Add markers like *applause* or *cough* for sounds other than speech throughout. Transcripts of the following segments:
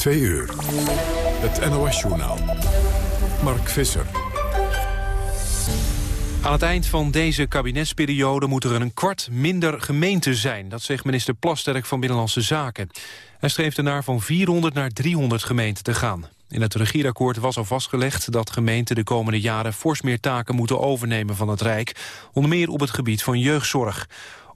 Twee uur. Het NOS-journaal. Mark Visser. Aan het eind van deze kabinetsperiode moet er een kwart minder gemeenten zijn. Dat zegt minister Plasterk van Binnenlandse Zaken. Hij streeft ernaar van 400 naar 300 gemeenten te gaan. In het regeerakkoord was al vastgelegd dat gemeenten de komende jaren fors meer taken moeten overnemen van het Rijk, onder meer op het gebied van jeugdzorg.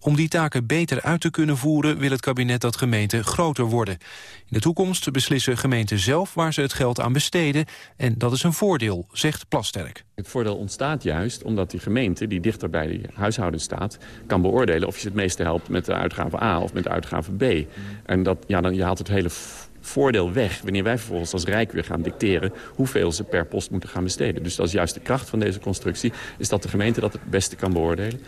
Om die taken beter uit te kunnen voeren wil het kabinet dat gemeenten groter worden. In de toekomst beslissen gemeenten zelf waar ze het geld aan besteden en dat is een voordeel, zegt Plasterk. Het voordeel ontstaat juist omdat die gemeente die dichter bij de huishouden staat... kan beoordelen of je het meeste helpt met de uitgave A of met de uitgave B. En dat, ja, dan, je haalt het hele voordeel weg... wanneer wij vervolgens als Rijk weer gaan dicteren... hoeveel ze per post moeten gaan besteden. Dus dat is juist de kracht van deze constructie... is dat de gemeente dat het beste kan beoordelen.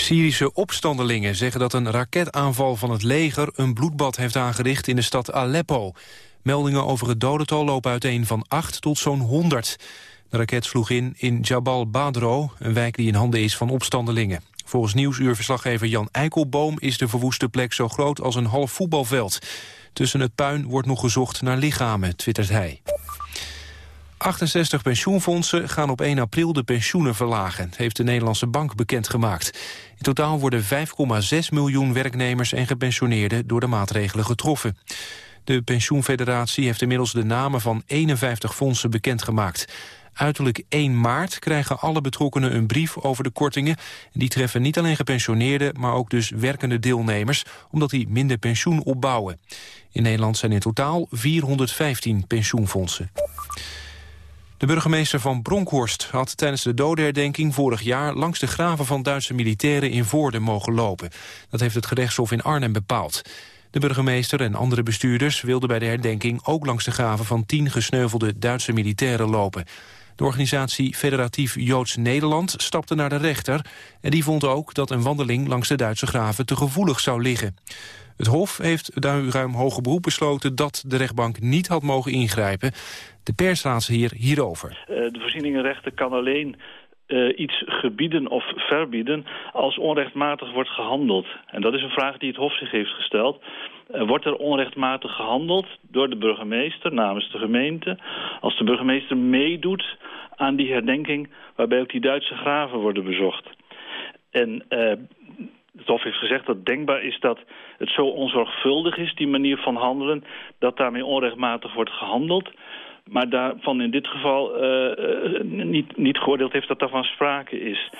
Syrische opstandelingen zeggen dat een raketaanval van het leger... een bloedbad heeft aangericht in de stad Aleppo. Meldingen over het dodental lopen uiteen van 8 tot zo'n 100. De raket sloeg in in Jabal Badro, een wijk die in handen is van opstandelingen. Volgens Nieuwsuurverslaggever Jan Eikelboom is de verwoeste plek zo groot als een half voetbalveld. Tussen het puin wordt nog gezocht naar lichamen, twittert hij. 68 pensioenfondsen gaan op 1 april de pensioenen verlagen, heeft de Nederlandse Bank bekendgemaakt. In totaal worden 5,6 miljoen werknemers en gepensioneerden door de maatregelen getroffen. De pensioenfederatie heeft inmiddels de namen van 51 fondsen bekendgemaakt. Uiterlijk 1 maart krijgen alle betrokkenen een brief over de kortingen. Die treffen niet alleen gepensioneerden, maar ook dus werkende deelnemers... omdat die minder pensioen opbouwen. In Nederland zijn in totaal 415 pensioenfondsen. De burgemeester van Bronkhorst had tijdens de dodenherdenking vorig jaar langs de graven van Duitse militairen in Voorden mogen lopen. Dat heeft het gerechtshof in Arnhem bepaald. De burgemeester en andere bestuurders wilden bij de herdenking ook langs de graven van tien gesneuvelde Duitse militairen lopen. De organisatie Federatief Joods Nederland stapte naar de rechter... en die vond ook dat een wandeling langs de Duitse graven te gevoelig zou liggen. Het Hof heeft ruim hoge beroep besloten dat de rechtbank niet had mogen ingrijpen. De persraadsheer hierover. Uh, de voorzieningenrechter kan alleen uh, iets gebieden of verbieden als onrechtmatig wordt gehandeld. En dat is een vraag die het Hof zich heeft gesteld. Uh, wordt er onrechtmatig gehandeld door de burgemeester namens de gemeente... als de burgemeester meedoet aan die herdenking waarbij ook die Duitse graven worden bezocht. En uh, het Hof heeft gezegd dat denkbaar is dat het zo onzorgvuldig is, die manier van handelen, dat daarmee onrechtmatig wordt gehandeld. Maar daarvan in dit geval uh, niet, niet geoordeeld heeft dat daarvan sprake is.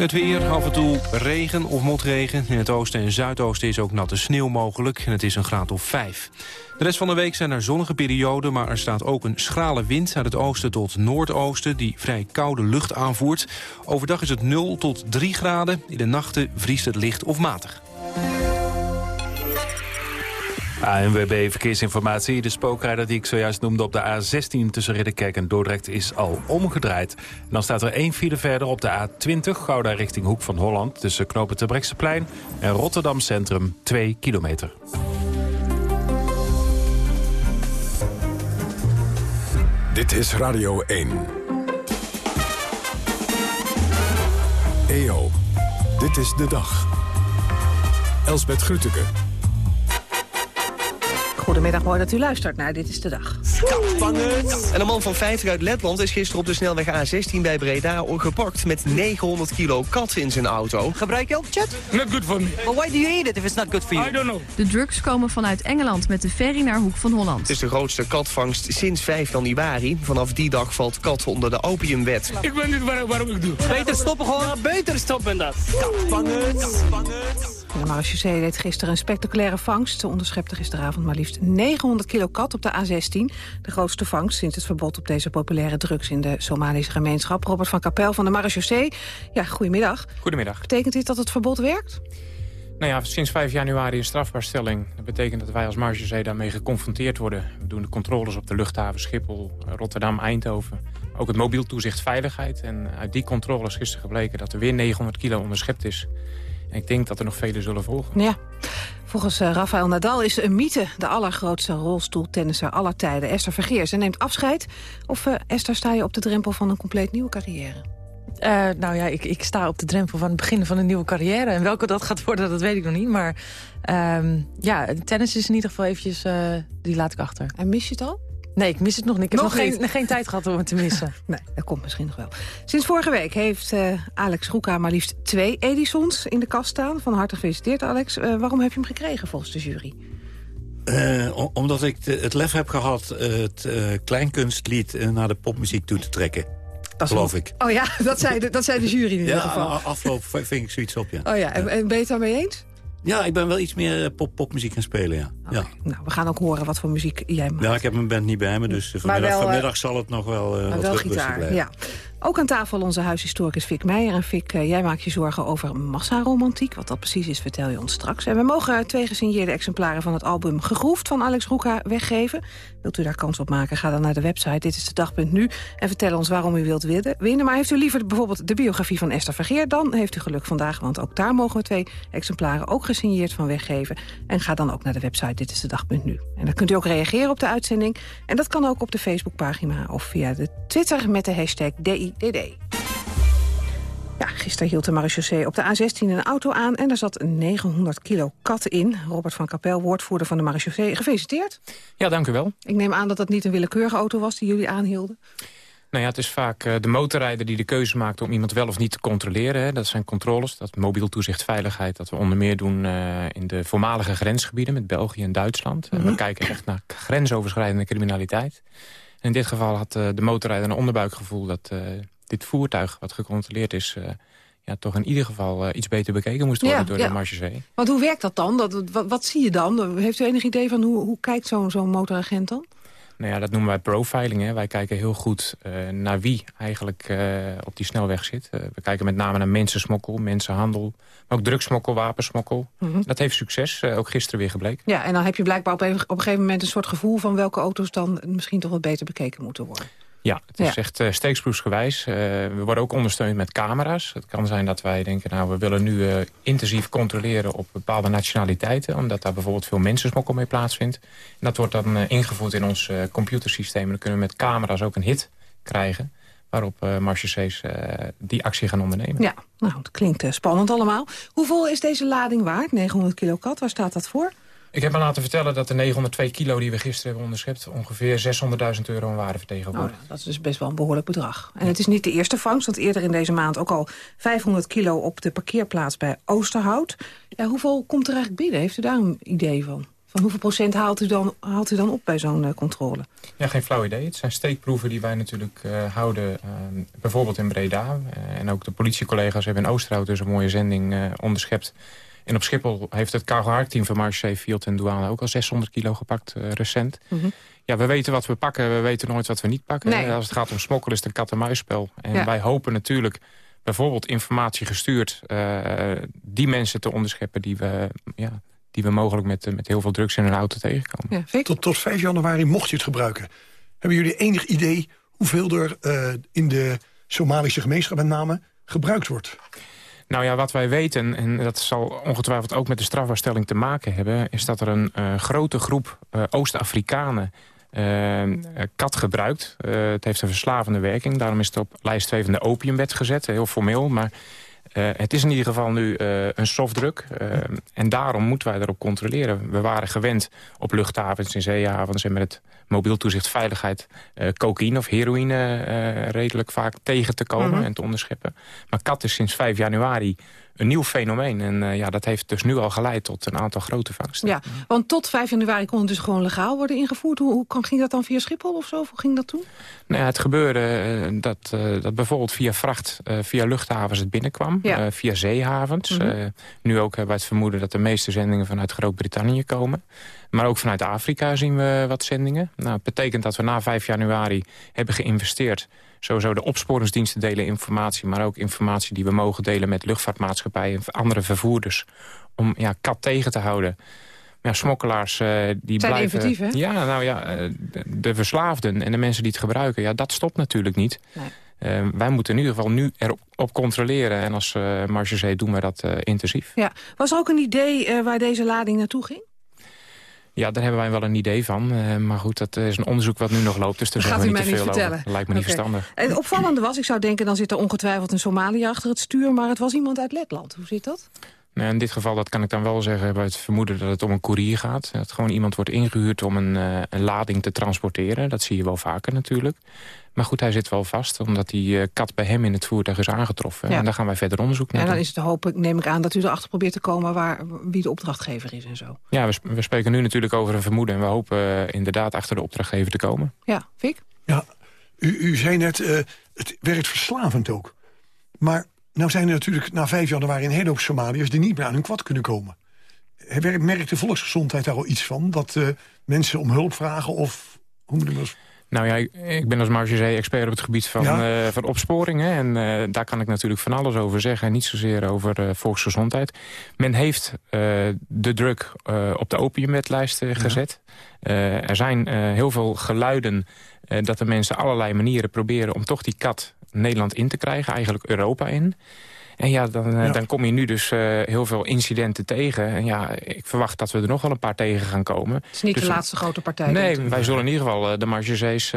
Het weer, af en toe regen of motregen. In het oosten en zuidoosten is ook natte sneeuw mogelijk. En het is een graad of 5. De rest van de week zijn er zonnige perioden... maar er staat ook een schrale wind uit het oosten tot noordoosten... die vrij koude lucht aanvoert. Overdag is het 0 tot 3 graden. In de nachten vriest het licht of matig. ANWB Verkeersinformatie. De spookrijder die ik zojuist noemde op de A16 tussen Ridderkerk en Dordrecht is al omgedraaid. En dan staat er één file verder op de A20, Gouda richting Hoek van Holland... tussen Knopen Terbrechtseplein en Rotterdam Centrum 2 kilometer. Dit is Radio 1. EO, dit is de dag. Elsbeth Grütke. Goedemiddag, mooi dat u luistert naar Dit is de Dag. En een man van 50 uit Letland is gisteren op de snelweg A16 bij Breda gepakt met 900 kilo kat in zijn auto. Gebruik je ook chat? Not good for me. But why do you eat it if it's not good for you? I don't know. De drugs komen vanuit Engeland met de ferry naar Hoek van Holland. Het is de grootste katvangst sinds 5 januari. Vanaf die dag valt kat onder de opiumwet. Ik weet niet waar, waarom ik doe. Beter stoppen gewoon. Ja, beter stoppen dat. De marechaussee deed gisteren een spectaculaire vangst. Ze onderschepte gisteravond maar liefst 900 kilo kat op de A16. De grootste vangst sinds het verbod op deze populaire drugs in de Somalische gemeenschap. Robert van Kapel van de marechaussee. Ja, goedemiddag. Goedemiddag. Betekent dit dat het verbod werkt? Nou ja, sinds 5 januari een strafbaarstelling. Dat betekent dat wij als marechaussee daarmee geconfronteerd worden. We doen de controles op de luchthaven Schiphol, Rotterdam, Eindhoven. Ook het mobiel toezicht veiligheid. En uit die controles is gisteren gebleken dat er weer 900 kilo onderschept is. En ik denk dat er nog vele zullen volgen. Ja. Volgens uh, Rafael Nadal is een mythe de allergrootste rolstoeltennisser aller tijden. Esther Vergeers. En neemt afscheid. Of uh, Esther, sta je op de drempel van een compleet nieuwe carrière? Uh, nou ja, ik, ik sta op de drempel van het begin van een nieuwe carrière. En welke dat gaat worden, dat weet ik nog niet. Maar uh, ja, tennis is in ieder geval eventjes, uh, die laat ik achter. En mis je het al? Nee, ik mis het nog niet. Ik heb nog, geen, *laughs* geen, tijd gehad om het te missen. *laughs* nee, dat komt misschien nog wel. Sinds vorige week heeft uh, Alex Roeka maar liefst twee Edisons in de kast staan. Van harte gefeliciteerd, Alex. Uh, waarom heb je hem gekregen volgens de jury? Uh, omdat ik de, het lef heb gehad het kleinkunstlied naar de popmuziek toe te trekken. Dat geloof ik. Oh ja, *laughs* dat zei de, dat zei de jury in ieder ja, geval. afloop ving ik zoiets op, ja. Oh ja, en, en ben je het daarmee eens? Ja, ik ben wel iets meer eh, pop popmuziek gaan spelen, ja. ja. Nou, we gaan ook horen wat voor muziek jij maakt. Ja, ik heb mijn band niet bij me, dus vanmiddag, wel, eh, vanmiddag zal het nog wel uh, maar wel gitaar, ja. Ook aan tafel onze huishistoricus Fik Meijer. En Fik, jij maakt je zorgen over massaromantiek. Wat dat precies is, vertel je ons straks. En we mogen twee gesigneerde exemplaren van het album Gegroefd van Alex Roeka weggeven. Wilt u daar kans op maken, ga dan naar de website Dit is de dag.nu en vertel ons waarom u wilt winnen. Maar heeft u liever bijvoorbeeld de biografie van Esther Vergeer... dan heeft u geluk vandaag, want ook daar mogen we twee exemplaren... ook gesigneerd van weggeven. En ga dan ook naar de website Dit is de dag.nu. En dan kunt u ook reageren op de uitzending. En dat kan ook op de Facebookpagina of via de Twitter met de hashtag Ja, gisteren hield de marechaussee op de A16 een auto aan... en er zat 900 kilo kat in. Robert van Kapel, woordvoerder van de marechaussee. Gefeliciteerd. Ja, dank u wel. Ik neem aan dat het niet een willekeurige auto was die jullie aanhielden. Nou ja, het is vaak uh, de motorrijder die de keuze maakt om iemand wel of niet te controleren. Dat zijn controles, dat mobiel toezicht veiligheid... dat we onder meer doen uh, in de voormalige grensgebieden met België en Duitsland. Mm -hmm. we kijken echt naar grensoverschrijdende criminaliteit. En in dit geval had uh, de motorrijder een onderbuikgevoel... dat dit voertuig wat gecontroleerd is... ja, toch in ieder geval iets beter bekeken moest worden ja, door ja. de marchezee. Want hoe werkt dat dan? Dat, wat, wat, zie je dan? Heeft u enig idee van hoe, hoe kijkt zo'n zo'n motoragent dan? Nou ja, dat noemen wij profiling. Hè. Wij kijken heel goed uh, naar wie eigenlijk uh, op die snelweg zit. Uh, we kijken met name naar mensensmokkel, mensenhandel. Maar ook drugsmokkel, wapensmokkel. Mm -hmm. Dat heeft succes, ook gisteren weer gebleken. Ja, en dan heb je blijkbaar op een, op een gegeven moment een soort gevoel... van welke auto's dan misschien toch wat beter bekeken moeten worden. Ja, het is ja. echt uh, steeksproefsgewijs. Uh, we worden ook ondersteund met camera's. Het kan zijn dat wij denken, nou, we willen nu uh, intensief controleren op bepaalde nationaliteiten. Omdat daar bijvoorbeeld veel mensensmokkel mee plaatsvindt. En dat wordt dan ingevoerd in ons computersysteem. En dan kunnen we met camera's ook een hit krijgen. Waarop uh, marchechaussées die actie gaan ondernemen. Ja, nou, het klinkt spannend allemaal. Hoeveel is deze lading waard? 900 kilo kat, waar staat dat voor? Ik heb me laten vertellen dat de 902 kilo die we gisteren hebben onderschept... ongeveer 600.000 euro aan waarde vertegenwoordigt. Oh, dat is dus best wel een behoorlijk bedrag. En het is niet de eerste vangst, want eerder in deze maand... ook al 500 kilo op de parkeerplaats bij Oosterhout. Ja, hoeveel komt er eigenlijk binnen? Heeft u daar een idee van? Van hoeveel procent haalt u dan, haalt u dan op bij zo'n uh, controle? Ja, geen flauw idee. Het zijn steekproeven die wij natuurlijk uh, houden, uh, bijvoorbeeld in Breda. en ook de politiecollega's hebben in Oosterhout dus een mooie zending onderschept en op Schiphol heeft het Cargo team van Marche Field en Douane ook al 600 kilo gepakt uh, recent. Mm -hmm. Ja, we weten wat we pakken, we weten nooit wat we niet pakken. Nee. Als het gaat om smokkelen is het een kat-en-muisspel. En ja. wij hopen natuurlijk bijvoorbeeld informatie gestuurd... Uh, die mensen te onderscheppen die we, ja, die we mogelijk met, met heel veel drugs in hun auto tegenkomen. Ja, tot, tot 5 januari mocht je het gebruiken. Hebben jullie enig idee hoeveel er uh, in de Somalische gemeenschap met name gebruikt wordt? Nou ja, wat wij weten, en dat zal ongetwijfeld ook met de strafbaarstelling te maken hebben... is dat er een uh, grote groep uh, Oost-Afrikanen uh, kat gebruikt. het heeft een verslavende werking. Daarom is het op lijst 2 van de opiumwet gezet, heel formeel. Maar het is in ieder geval nu een softdruk. en daarom moeten wij erop controleren. We waren gewend op luchthavens en zeehavens... en met het mobiel toezicht veiligheid uh, cocaïne of heroïne uh, redelijk vaak tegen te komen mm -hmm. en te onderscheppen. Maar kat is sinds 5 januari een nieuw fenomeen. En uh, ja, dat heeft dus nu al geleid tot een aantal grote vangsten. Ja, want tot 5 januari kon het dus gewoon legaal worden ingevoerd. Hoe, hoe ging dat dan via Schiphol of zo? Hoe ging dat toen? Nou ja, het gebeurde uh, dat, uh, dat bijvoorbeeld via vracht, via luchthavens het binnenkwam. Ja. via zeehavens. Mm -hmm. nu ook hebben wij het vermoeden dat de meeste zendingen vanuit Groot-Brittannië komen. Maar ook vanuit Afrika zien we wat zendingen. Nou, het betekent dat we na 5 januari hebben geïnvesteerd sowieso de opsporingsdiensten delen informatie... maar ook informatie die we mogen delen met luchtvaartmaatschappijen... en andere vervoerders, om ja, kat tegen te houden. Ja, smokkelaars uh, die Zijn blijven... inventief, hè? Ja, nou ja, uh, de, de, verslaafden en de mensen die het gebruiken... ja, dat stopt natuurlijk niet. Nee. Uh, wij moeten in ieder geval nu erop op controleren. En als uh, Marchezee doen wij dat intensief. Ja. Was er ook een idee waar deze lading naartoe ging? Ja, daar hebben wij wel een idee van. Uh, maar goed, dat is een onderzoek wat nu nog loopt. Dus daar Gaat u niet mij te veel niet vertellen? over. Lijkt me niet verstandig. En het opvallende was, ik zou denken... dan zit er ongetwijfeld een Somaliër achter het stuur... maar het was iemand uit Letland. Hoe zit dat? Nou, in dit geval, dat kan ik dan wel zeggen... we het vermoeden dat het om een koerier gaat. Dat gewoon iemand wordt ingehuurd om een, uh, een lading te transporteren. Dat zie je wel vaker natuurlijk. Maar goed, hij zit wel vast, omdat die uh, kat bij hem in het voertuig is aangetroffen. Ja. En daar gaan wij verder onderzoek naar En dan doen. is het de hoop, neem ik aan, dat u erachter probeert te komen... Waar, wie de opdrachtgever is en zo. Ja, we, we spreken nu natuurlijk over een vermoeden... en we hopen uh, inderdaad achter de opdrachtgever te komen. Ja, Fik? Ja, u, u zei net, uh, het werkt verslavend ook. Maar nou zijn er natuurlijk na 5 januari een hele hoop Somaliërs... die niet meer aan hun kwad kunnen komen. Merkt de volksgezondheid daar al iets van? Dat uh, mensen om hulp vragen of... Hoe moet ik dat... Nou ja, ik ben als Marge-expert op het gebied van, ja. uh, van opsporingen. En uh, daar kan ik natuurlijk van alles over zeggen. En niet zozeer over uh, volksgezondheid. Men heeft de druk op de opiumwetlijst gezet. er zijn heel veel geluiden dat de mensen allerlei manieren proberen... om toch die kat Nederland in te krijgen. Eigenlijk Europa in. En ja, dan, ja. dan kom je nu dus uh, heel veel incidenten tegen. En ja, ik verwacht dat we er nog wel een paar tegen gaan komen. Het is niet dus, de laatste grote partij. Nee, wij zullen in ieder geval uh, de margezees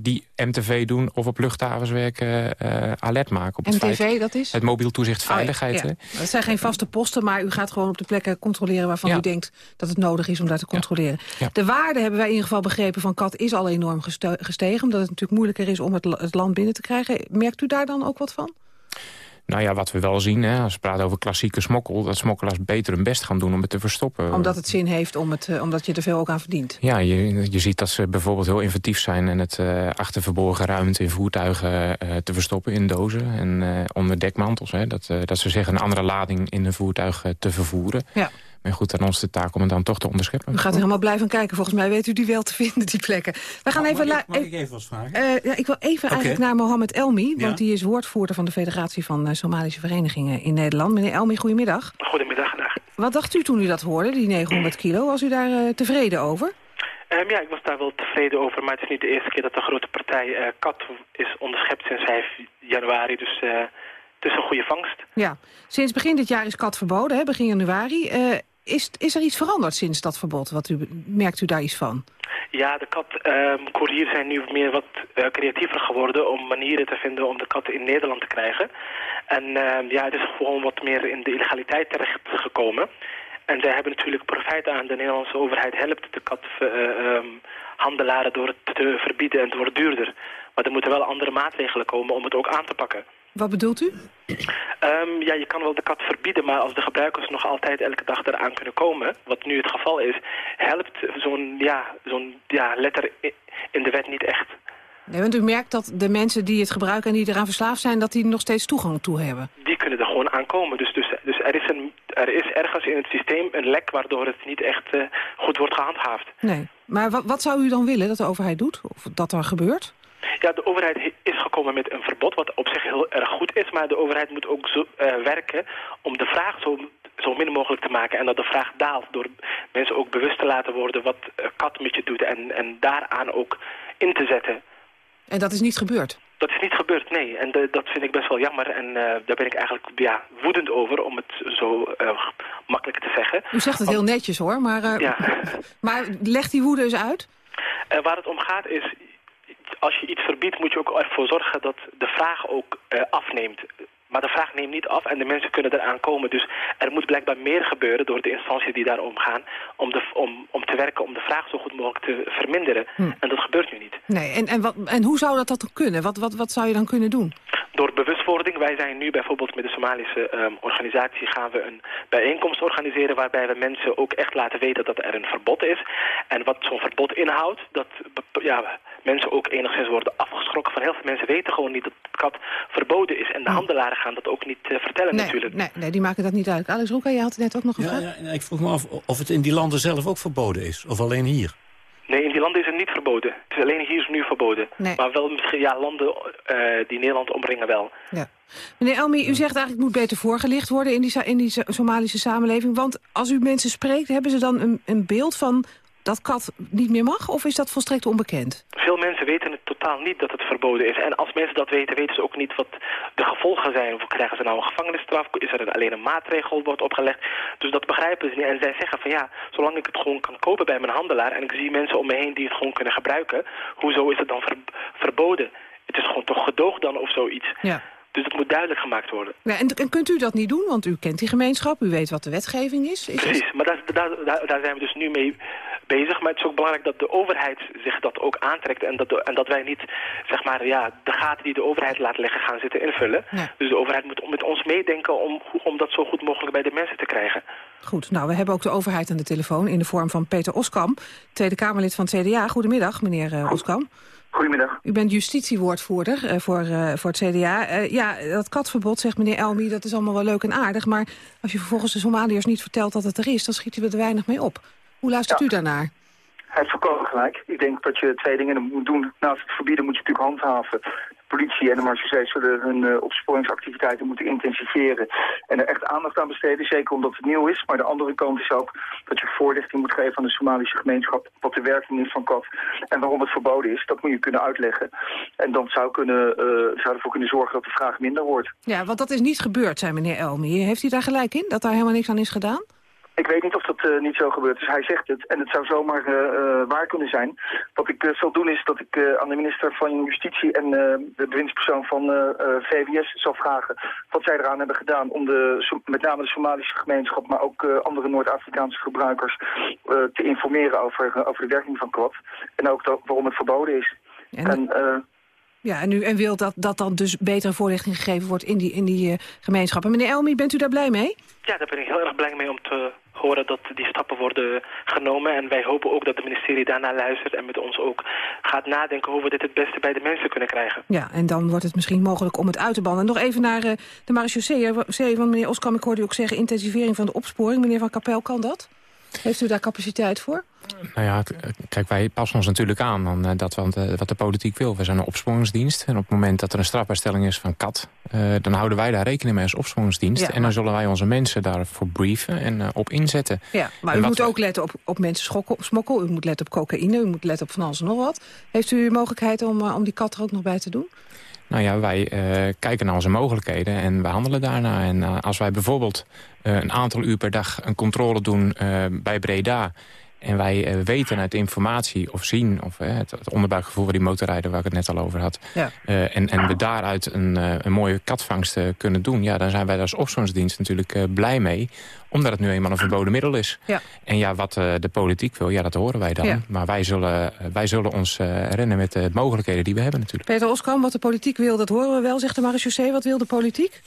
die MTV doen... of op luchthavens werken, alert maken. Op het MTV, feit, dat is? Het mobiel toezicht veiligheid. Oh, ja. ja. Dat zijn geen vaste posten, maar u gaat gewoon op de plekken controleren... waarvan u denkt dat het nodig is om daar te controleren. De waarde, hebben wij in ieder geval begrepen, van kat is al enorm gestegen... omdat het natuurlijk moeilijker is om het, het land binnen te krijgen. Merkt u daar dan ook wat van? Nou ja, wat we wel zien, hè, als we praten over klassieke smokkel... dat smokkelaars beter hun best gaan doen om het te verstoppen. Omdat het zin heeft, om het, uh, omdat je er veel ook aan verdient? Ja, je, je ziet dat ze bijvoorbeeld heel inventief zijn... en het uh, achter verborgen ruimte in voertuigen uh, te verstoppen in dozen... en onder dekmantels. Hè, dat, dat ze zeggen een andere lading in een voertuig te vervoeren. Ja. Maar goed, aan ons de taak om het dan toch te onderscheppen. U gaat er helemaal blijven kijken. Volgens mij weet u die wel te vinden, die plekken. We gaan even... Mag, ik, mag ik even wat vragen? Uh, ja, ik wil even okay. eigenlijk naar Mohammed Elmi. Ja? Want die is woordvoerder van de Federatie van uh, Somalische Verenigingen in Nederland. Meneer Elmi, goedemiddag. Goedemiddag, dag. Wat dacht u toen u dat hoorde, die 900 kilo? Was u daar uh, tevreden over? Um, ja, ik was daar wel tevreden over. Maar het is niet de eerste keer dat de grote partij kat is onderschept sinds 5 januari. Dus... het is een goede vangst. Ja, sinds begin dit jaar is kat verboden, hè, begin januari. Uh, is, is er iets veranderd sinds dat verbod? Wat u, merkt u daar iets van? Ja, de katcouriers um, zijn nu meer wat uh, creatiever geworden om manieren te vinden om de katten in Nederland te krijgen. En uh, ja, het is gewoon wat meer in de illegaliteit terechtgekomen. En zij hebben natuurlijk profijt aan. De Nederlandse overheid helpt de kathandelaren um, door het te verbieden en het wordt duurder. Maar er moeten wel andere maatregelen komen om het ook aan te pakken. Wat bedoelt u? Um, ja, je kan wel de kat verbieden, maar als de gebruikers nog altijd elke dag eraan kunnen komen, wat nu het geval is, helpt zo'n ja, zo'n ja, letter in de wet niet echt. Nee, want u merkt dat de mensen die het gebruiken en die eraan verslaafd zijn, dat die nog steeds toegang toe hebben. Die kunnen er gewoon aankomen. Dus, dus, dus er, is een, er is ergens in het systeem een lek waardoor het niet echt uh, goed wordt gehandhaafd. Nee, maar wat, wat zou u dan willen dat de overheid doet? Of dat er gebeurt? Ja, de overheid is gekomen met een verbod, wat op zich heel erg goed is. Maar de overheid moet ook zo, uh, werken om de vraag zo, zo min mogelijk te maken. En dat de vraag daalt door mensen ook bewust te laten worden wat uh, kat met je doet. En, en daaraan ook in te zetten. En dat is niet gebeurd? Dat is niet gebeurd, nee. En de, dat vind ik best wel jammer. En uh, daar ben ik eigenlijk ja, woedend over, om het zo makkelijk te zeggen. U zegt het heel netjes hoor, maar, ja. *laughs* maar leg die woede eens uit. waar het om gaat is als je iets verbiedt moet je ook ervoor zorgen dat de vraag ook uh, afneemt. Maar de vraag neemt niet af en de mensen kunnen eraan komen. Dus er moet blijkbaar meer gebeuren door de instanties die daar omgaan... om, de, om, om te werken om de vraag zo goed mogelijk te verminderen. Hm. En dat gebeurt nu niet. Nee, en, en, wat, en hoe zou dat dan kunnen? Wat, wat, wat zou je dan kunnen doen? Door bewustwording. Wij zijn nu bijvoorbeeld met de Somalische um, organisatie... gaan we een bijeenkomst organiseren waarbij we mensen ook echt laten weten dat er een verbod is. En wat zo'n verbod inhoudt, dat ja, mensen ook enigszins worden afgeschrokken van heel veel mensen weten gewoon niet dat het kat verboden is. En de handelaren gaan dat ook niet uh, vertellen nee, natuurlijk. Nee, nee, die maken dat niet uit. Alex Roeka, je had net ook nog een ja, vraag. Ja, ik vroeg me af of het in die landen zelf ook verboden is. Of alleen hier. Nee, in die landen is het niet verboden. Het is alleen hier nu verboden. Nee. Maar wel misschien ja, landen uh, die Nederland omringen wel. Ja. Meneer Elmi, u zegt eigenlijk het moet beter voorgelicht worden in die, in die Somalische samenleving. Want als u mensen spreekt, hebben ze dan een, een beeld van dat kat niet meer mag? Of is dat volstrekt onbekend? Veel mensen weten het totaal niet dat het verboden is. En als mensen dat weten, weten ze ook niet wat de gevolgen zijn. Of krijgen ze nou een gevangenisstraf? Is er alleen een maatregel wordt opgelegd? Dus dat begrijpen ze niet. En zij zeggen van ja, zolang ik het gewoon kan kopen bij mijn handelaar... en ik zie mensen om me heen die het gewoon kunnen gebruiken... hoezo is het dan verboden? Het is gewoon toch gedoog dan of zoiets. Ja. Dus dat moet duidelijk gemaakt worden. Ja, en, en, kunt u dat niet doen? Want u kent die gemeenschap, u weet wat de wetgeving is. is Precies, maar daar, daar, daar, zijn we dus nu mee bezig. Maar het is ook belangrijk dat de overheid zich dat ook aantrekt. En dat, en dat wij niet zeg maar, ja, de gaten die de overheid laat leggen gaan zitten invullen. Dus de overheid moet met ons meedenken om, om dat zo goed mogelijk bij de mensen te krijgen. Goed, nou we hebben ook de overheid aan de telefoon in de vorm van Peter Oskam. Tweede Kamerlid van het CDA. Goedemiddag meneer uh, Oskam. Goedemiddag. U bent justitiewoordvoerder uh, voor, uh, voor het CDA. Uh, ja, dat katverbod, zegt meneer Elmi, dat is allemaal wel leuk en aardig. Maar als je vervolgens de Somaliërs niet vertelt dat het er is... dan schiet u er weinig mee op. Hoe luistert u daarnaar? Hij heeft volkomen gelijk. Ik denk dat je twee dingen moet doen. Naast het verbieden moet je natuurlijk handhaven politie en de marechaussee zullen hun uh, opsporingsactiviteiten moeten intensiveren. En er echt aandacht aan besteden, zeker omdat het nieuw is. Maar de andere kant is ook dat je voorlichting moet geven aan de Somalische gemeenschap. Wat de werking is van kat en waarom het verboden is. Dat moet je kunnen uitleggen. En dan zou, kunnen, uh, zou ervoor kunnen zorgen dat de vraag minder wordt. Ja, want dat is niet gebeurd, zei meneer Elmi. Heeft u daar gelijk in, dat daar helemaal niks aan is gedaan? Ik weet niet of dat uh, niet zo gebeurt. Dus hij zegt het. En het zou zomaar uh, uh, waar kunnen zijn. Wat ik zal doen is dat ik aan de minister van Justitie en de bewindspersoon van VWS zal vragen wat zij eraan hebben gedaan om de, met name de Somalische gemeenschap, maar ook andere Noord-Afrikaanse gebruikers te informeren over, over de werking van kwad. En ook dat, waarom het verboden is. En, en ja, en u en wil dat, dat dan dus betere voorlichting gegeven wordt in die, in die gemeenschappen. Meneer Elmi, bent u daar blij mee? Ja, daar ben ik heel erg blij mee om te horen dat die stappen worden genomen. En wij hopen ook dat het ministerie daarna luistert en met ons ook gaat nadenken hoe we dit het beste bij de mensen kunnen krijgen. Ja, en dan wordt het misschien mogelijk om het uit te bannen. Nog even naar uh, de marechaussee, want meneer Oskam, ik hoorde u ook zeggen intensivering van de opsporing. Meneer Van Kapel, kan dat? Heeft u daar capaciteit voor? Nou ja, kijk, wij passen ons natuurlijk aan aan eh, dat wat, wat de politiek wil. We zijn een opsporingsdienst. En op het moment dat er een strafbaarstelling is van kat... Uh, dan houden wij daar rekening mee als opsporingsdienst. En dan zullen wij onze mensen daarvoor brieven en uh, op inzetten. Ja, maar u moet ook letten op, op mensen schokken, op smokkel. U moet letten op cocaïne. U moet letten op van alles en nog wat. Heeft u mogelijkheid om, om die kat er ook nog bij te doen? Nou ja, wij kijken naar onze mogelijkheden en we handelen daarna. En als wij bijvoorbeeld een aantal uur per dag een controle doen bij Breda... En wij uh, weten uit informatie of zien, of uh, het, het, onderbuikgevoel van die motorrijder waar ik het net al over had. Ja. Uh, en, en we daaruit een, een mooie katvangst kunnen doen. Ja, dan zijn wij als opsporingsdienst natuurlijk blij mee. Omdat het nu eenmaal een verboden middel is. Ja. En ja, wat de politiek wil, ja, dat horen wij dan. Ja. Maar wij zullen, wij zullen ons rennen met de mogelijkheden die we hebben natuurlijk. Peter Oskam, wat de politiek wil, dat horen we wel, zegt de marechaussee. Wat wil de politiek?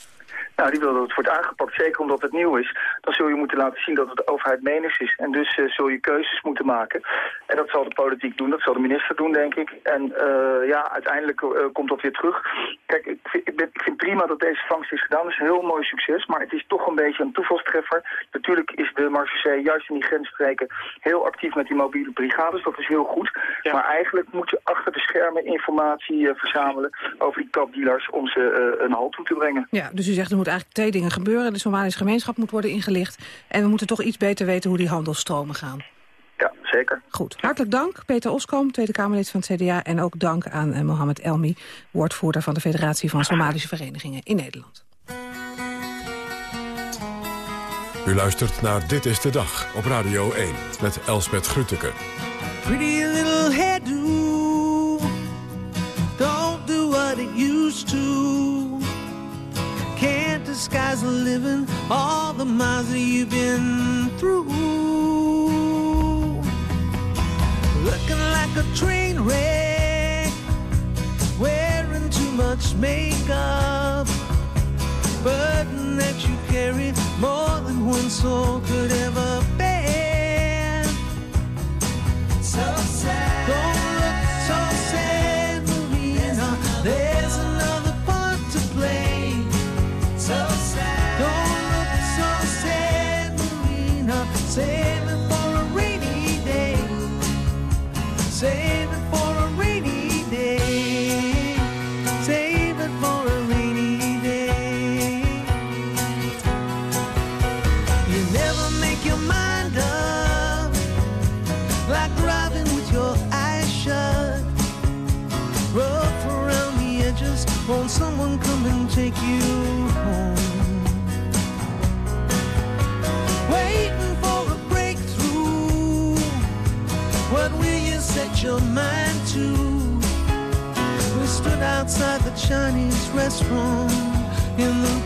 Nou, die wil dat het wordt aangepakt, zeker omdat het nieuw is. Dan zul je moeten laten zien dat het de overheid menens is. En dus uh, zul je keuzes moeten maken. En dat zal de politiek doen, dat zal de minister doen, denk ik. En uh, ja, uiteindelijk uh, komt dat weer terug. Kijk, ik vind, ik, ben, ik vind, prima dat deze vangst is gedaan. Dat is een heel mooi succes, maar het is toch een beetje een toevalstreffer. Natuurlijk is de Marseillais juist in die grensstreken heel actief met die mobiele brigades. Dat is heel goed. Ja. Maar eigenlijk moet je achter de schermen informatie verzamelen over die kapdealers om ze een halt toe te brengen. Ja, dus u zegt er moet eigenlijk twee dingen gebeuren. De Somalische gemeenschap moet worden ingelicht. En we moeten toch iets beter weten hoe die handelsstromen gaan. Ja, zeker. Goed. Hartelijk dank, Peter Oskam, Tweede Kamerlid van het CDA. En ook dank aan uh, Mohamed Elmi, woordvoerder van de Federatie van Somalische Verenigingen in Nederland. U luistert naar Dit is de Dag op Radio 1 met Elsbeth Grutteke. Pretty little can't disguise the living, all the miles that you've been through. Looking like a train wreck, wearing too much makeup. Burden that you carry more than one soul could ever outside the Chinese restaurant in the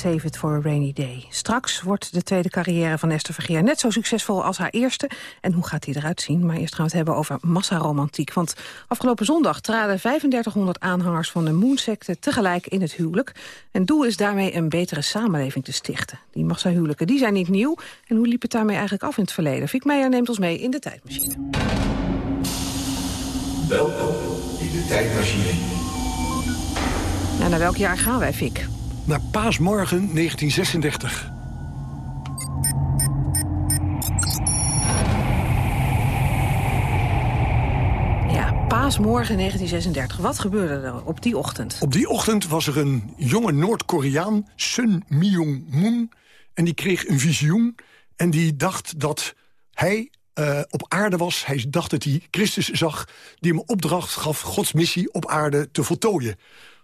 Save It for a Rainy Day. Straks wordt de tweede carrière van Esther Vergeer net zo succesvol als haar eerste. En hoe gaat die eruit zien? Maar eerst gaan we het hebben over massaromantiek. Want afgelopen zondag traden 3500 aanhangers van de Moonsecte tegelijk in het huwelijk. En doel is daarmee een betere samenleving te stichten. Die massahuwelijken die zijn niet nieuw. En hoe liep het daarmee eigenlijk af in het verleden? Vic Meijer neemt ons mee in de tijdmachine. Welkom in de tijdmachine. Nou, naar welk jaar gaan wij, Vic? Naar paasmorgen 1936. Ja, paasmorgen 1936. Wat gebeurde er op die ochtend? Op die ochtend was er een jonge Noord-Koreaan, Sun Myung-moon... en die kreeg een visioen en die dacht dat hij eh, op aarde was. Hij dacht dat hij Christus zag die hem opdracht gaf... Gods missie op aarde te voltooien.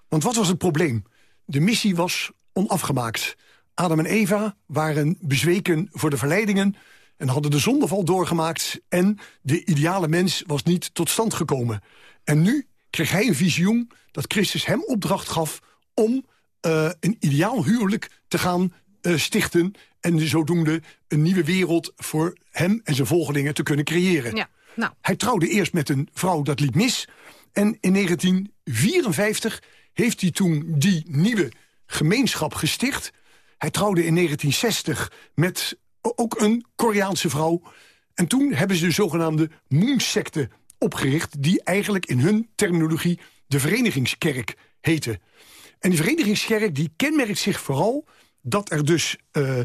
Want wat was het probleem? De missie was onafgemaakt. Adam en Eva waren bezweken voor de verleidingen... en hadden de zondeval doorgemaakt... en de ideale mens was niet tot stand gekomen. En nu kreeg hij een visioen dat Christus hem opdracht gaf... om eh, een ideaal huwelijk te gaan eh, stichten... en zodoende een nieuwe wereld voor hem en zijn volgelingen te kunnen creëren. Ja, nou. Hij trouwde eerst met een vrouw dat liep mis... en in 1954 heeft hij toen die nieuwe gemeenschap gesticht. Hij trouwde in 1960 met ook een Koreaanse vrouw. En toen hebben ze de zogenaamde Moonsecte opgericht... die eigenlijk in hun terminologie de Verenigingskerk heette. En die Verenigingskerk die kenmerkt zich vooral dat er dus eh,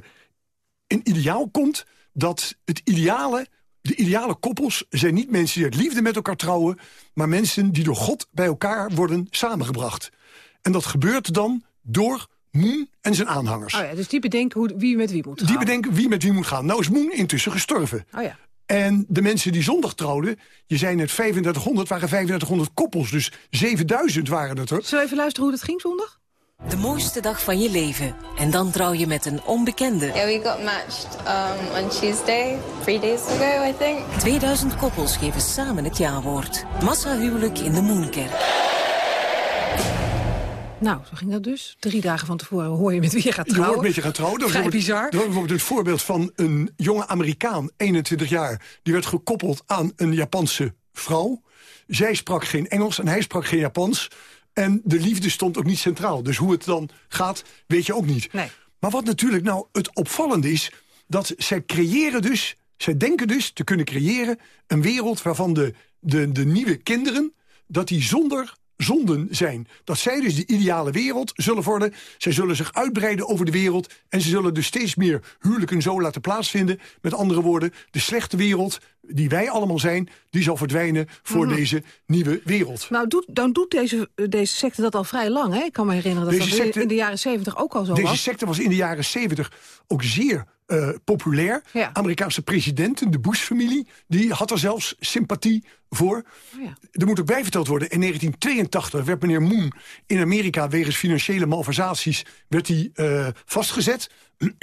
een ideaal komt... dat het ideale, de ideale koppels zijn niet mensen die uit liefde met elkaar trouwen... maar mensen die door God bij elkaar worden samengebracht. En dat gebeurt dan door Moon en zijn aanhangers. Oh ja, dus die bedenken hoe, wie met wie moet gaan. Die bedenken wie met wie moet gaan. Nou is Moon intussen gestorven. Oh ja. En de mensen die zondag trouwden, je zei net 3500, waren 3500 koppels. Dus 7000 waren het er. Zullen we even luisteren hoe dat ging zondag? De mooiste dag van je leven. En dan trouw je met een onbekende. Yeah, we got matched um, on Tuesday, three days ago, I think. 2000 koppels geven samen het jawoord. Massahuwelijk in de Moenkerk. Nou, zo ging dat dus. Drie dagen van tevoren hoor je met wie je gaat Je trouwen. hoort met je gaat trouwen. Dat Vrij bizar. dat bijvoorbeeld het voorbeeld van een jonge Amerikaan, 21 jaar. Die werd gekoppeld aan een Japanse vrouw. Zij sprak geen Engels en hij sprak geen Japans. En de liefde stond ook niet centraal. Dus hoe het dan gaat, weet je ook niet. Nee. Maar wat natuurlijk nou het opvallende is... dat zij creëren dus, zij denken dus te kunnen creëren... een wereld waarvan de, de, de nieuwe kinderen... dat die zonder zonden zijn. Dat zij dus de ideale wereld zullen worden. Zij zullen zich uitbreiden over de wereld. En ze zullen dus steeds meer huwelijken zo laten plaatsvinden. Met andere woorden, de slechte wereld die wij allemaal zijn... die zal verdwijnen voor Mhm. deze nieuwe wereld. Nou, doet, dan doet deze, deze secte dat al vrij lang. Hè? Ik kan me herinneren dat Deze dat secte- in de jaren zeventig ook al zo Deze was. secte was in de jaren 70 ook zeer eh, populair. Ja. Amerikaanse presidenten, de Bush-familie... die had er zelfs sympathie voor. Oh ja. Er moet ook bijverteld worden, in 1982 werd meneer Moon in Amerika... wegens financiële malversaties werd hij eh, vastgezet... *clears throat*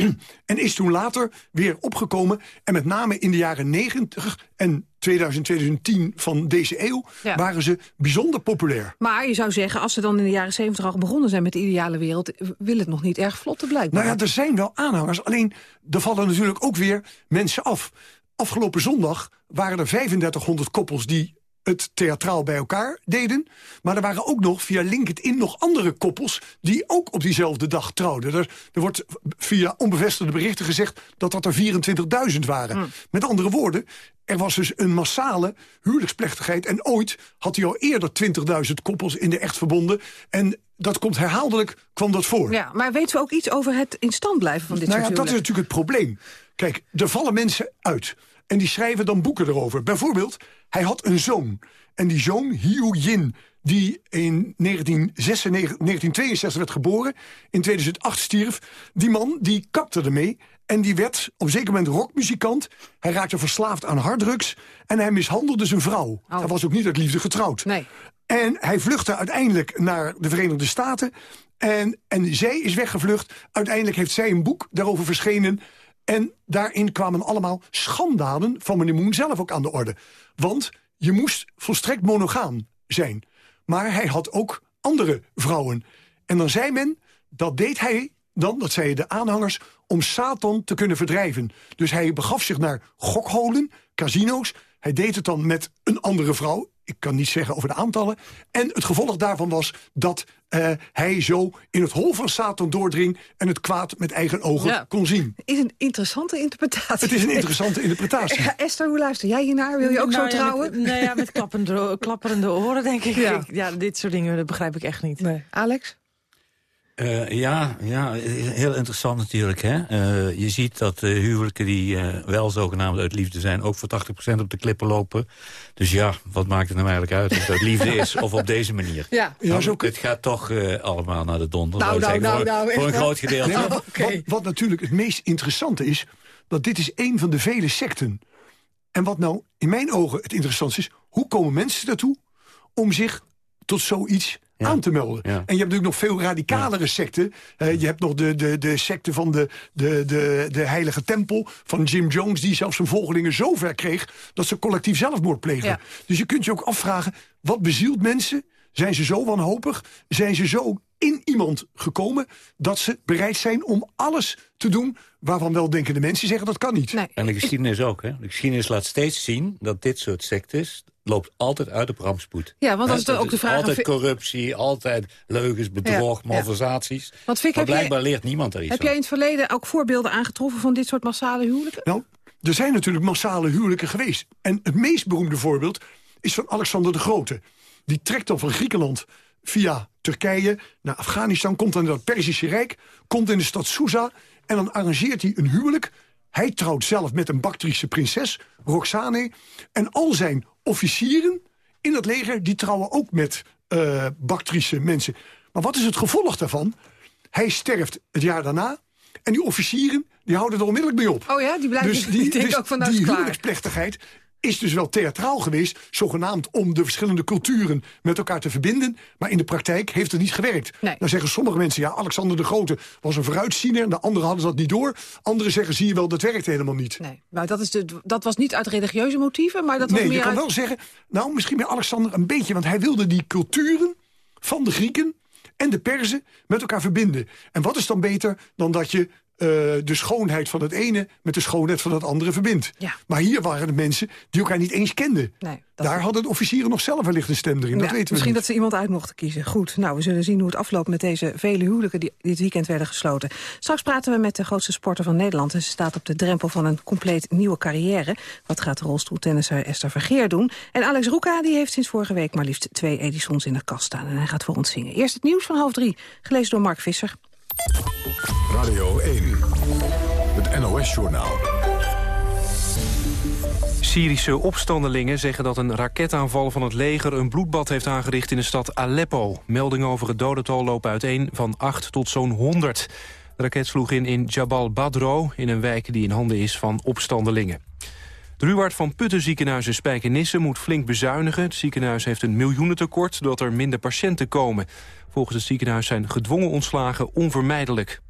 en is toen later weer opgekomen. En met name in de jaren 90 en 2000, 2010 van deze eeuw... Ja. waren ze bijzonder populair. Maar je zou zeggen, als ze dan in de jaren zeventig al begonnen zijn met de ideale wereld... wil het nog niet erg vlotte blijkbaar. Nou ja, er zijn wel aanhangers. Alleen, er vallen natuurlijk ook weer mensen af. Afgelopen zondag waren er 3500 koppels die het theatraal bij elkaar deden. Maar er waren ook nog via LinkedIn nog andere koppels... die ook op diezelfde dag trouwden. Er, er wordt via onbevestigde berichten gezegd dat dat er 24.000 waren. Met andere woorden, er was dus een massale huwelijksplechtigheid. En ooit had hij al eerder 20.000 koppels in de echt verbonden. En dat komt herhaaldelijk, kwam dat voor. Ja, maar weten we ook iets over het in stand blijven van dit Nou ja, dat is natuurlijk het probleem. Kijk, er vallen mensen uit. En die schrijven dan boeken erover. Bijvoorbeeld, hij had een zoon. En die zoon, Hiu Yin, die in 1996, 1962 werd geboren... in 2008 stierf. Die man, die kapte ermee. En die werd op een zeker moment rockmuzikant. Hij raakte verslaafd aan harddrugs. En hij mishandelde zijn vrouw. Hij was ook niet uit liefde getrouwd. Nee. En hij vluchtte uiteindelijk naar de Verenigde Staten. En, en zij is weggevlucht. Uiteindelijk heeft zij een boek daarover verschenen. En daarin kwamen allemaal schandalen van meneer Moon zelf ook aan de orde. Want je moest volstrekt monogaam zijn. Maar hij had ook andere vrouwen. En dan zei men, dat deed hij dan, dat zeiden de aanhangers... om Satan te kunnen verdrijven. Dus hij begaf zich naar gokholen, casino's. Hij deed het dan met een andere vrouw. Ik kan niet zeggen over de aantallen. En het gevolg daarvan was dat eh, hij zo in het hol van Satan doordring... en het kwaad met eigen ogen Ja. kon zien. is een interessante interpretatie. Het is een interessante interpretatie. Ja, *laughs* Esther, hoe luister jij hiernaar? Wil je ook Nou zo ja, trouwen? Met, nou ja, met klapperende, klapperende oren, denk ik. Ja. ja. ja, dit soort dingen dat begrijp ik echt niet. Nee. Alex? Eh, ja, ja, heel interessant natuurlijk. Hè? Eh, je ziet dat eh, huwelijken die eh, wel zogenaamd uit liefde zijn... ook voor 80% op de klippen lopen. Dus ja, wat maakt het nou eigenlijk uit of het uit liefde is... of op deze manier? Ja. Ja, kun- Het gaat toch eh, allemaal naar de donder. Nou, nou, zeggen, nou, voor, nou, voor een groot gedeelte. Nee, maar *laughs* Oké. wat, wat natuurlijk het meest interessante is... dat dit is een van de vele secten. En wat nou in mijn ogen het interessantste is... hoe komen mensen daartoe om zich tot zoiets aan te melden? Ja. En je hebt natuurlijk nog veel radicalere secten. Eh, je hebt nog de, de, de secte van de, de, de, de heilige tempel van Jim Jones... die zelfs zijn volgelingen zo ver kreeg... dat ze collectief zelfmoord plegen. Ja. Dus je kunt je ook afvragen, wat bezielt mensen? Zijn ze zo wanhopig? Zijn ze zo in iemand gekomen... dat ze bereid zijn om alles te doen... waarvan weldenkende mensen zeggen dat kan niet? Nee. En de geschiedenis ook. Hè? De geschiedenis laat steeds zien dat dit soort sectes... loopt altijd uit op rampspoed. Ja, want als de- dat ook de vraag- Altijd corruptie, altijd leugens, bedrog, Ja, ja. malversaties. Want Fik, maar jij- blijkbaar leert niemand er iets Heb van. jij in het verleden ook voorbeelden aangetroffen van dit soort massale huwelijken? Nou, er zijn natuurlijk massale huwelijken geweest. En het meest beroemde voorbeeld is van Alexander de Grote. Die trekt dan van Griekenland via Turkije naar Afghanistan... komt dan in dat Perzische Rijk, komt in de stad Susa... en dan arrangeert hij een huwelijk. Hij trouwt zelf met een Bactrische prinses, Roxane... en al zijn officieren in het leger... die trouwen ook met eh Bactrische mensen. Maar wat is het gevolg daarvan? Hij sterft het jaar daarna... en die officieren die houden er onmiddellijk mee op. Oh ja, die blijven Dus *laughs* die, dus ook van nou die huwelijksplechtigheid is dus wel theatraal geweest... zogenaamd om de verschillende culturen met elkaar te verbinden... maar in de praktijk heeft het niet gewerkt. Nee. Dan zeggen sommige mensen... ja, Alexander de Grote was een vooruitziener... en de anderen hadden dat niet door. Anderen zeggen, zie je wel, dat werkt helemaal niet. Nee, maar dat, is de, dat was niet uit religieuze motieven, maar dat was nee, meer je kan uit... wel zeggen... nou, misschien bij Alexander een beetje... want hij wilde die culturen van de Grieken en de Perzen met elkaar verbinden. En wat is dan beter dan dat je eh, de schoonheid van het ene met de schoonheid van het andere verbindt. Maar hier waren het mensen die elkaar niet eens kenden. Nee, Daar hadden de officieren nog zelf wellicht een stem erin. dat weten we misschien niet. dat ze iemand uit mochten kiezen. Goed, nou, we zullen zien hoe het afloopt met deze vele huwelijken... die dit weekend werden gesloten. Straks praten we met de grootste sporter van Nederland... en ze staat op de drempel van een compleet nieuwe carrière. Wat gaat de rolstoeltennisser Esther Vergeer doen? En Alex Roeka die heeft sinds vorige week maar liefst twee Edisons in de kast staan. En hij gaat voor ons zingen. Eerst het nieuws van half drie, gelezen door Mark Visser. Radio 1, het NOS-journaal. Syrische opstandelingen zeggen dat een raketaanval van het leger... een bloedbad heeft aangericht in de stad Aleppo. Meldingen over het dodental lopen uiteen van 8 tot zo'n 100. De raket sloeg in in Jabal Badro, in een wijk die in handen is van opstandelingen. Het Ruwaard van Putten ziekenhuis in Spijkenisse moet flink bezuinigen. Het ziekenhuis heeft een miljoenentekort doordat er minder patiënten komen. Volgens het ziekenhuis zijn gedwongen ontslagen onvermijdelijk.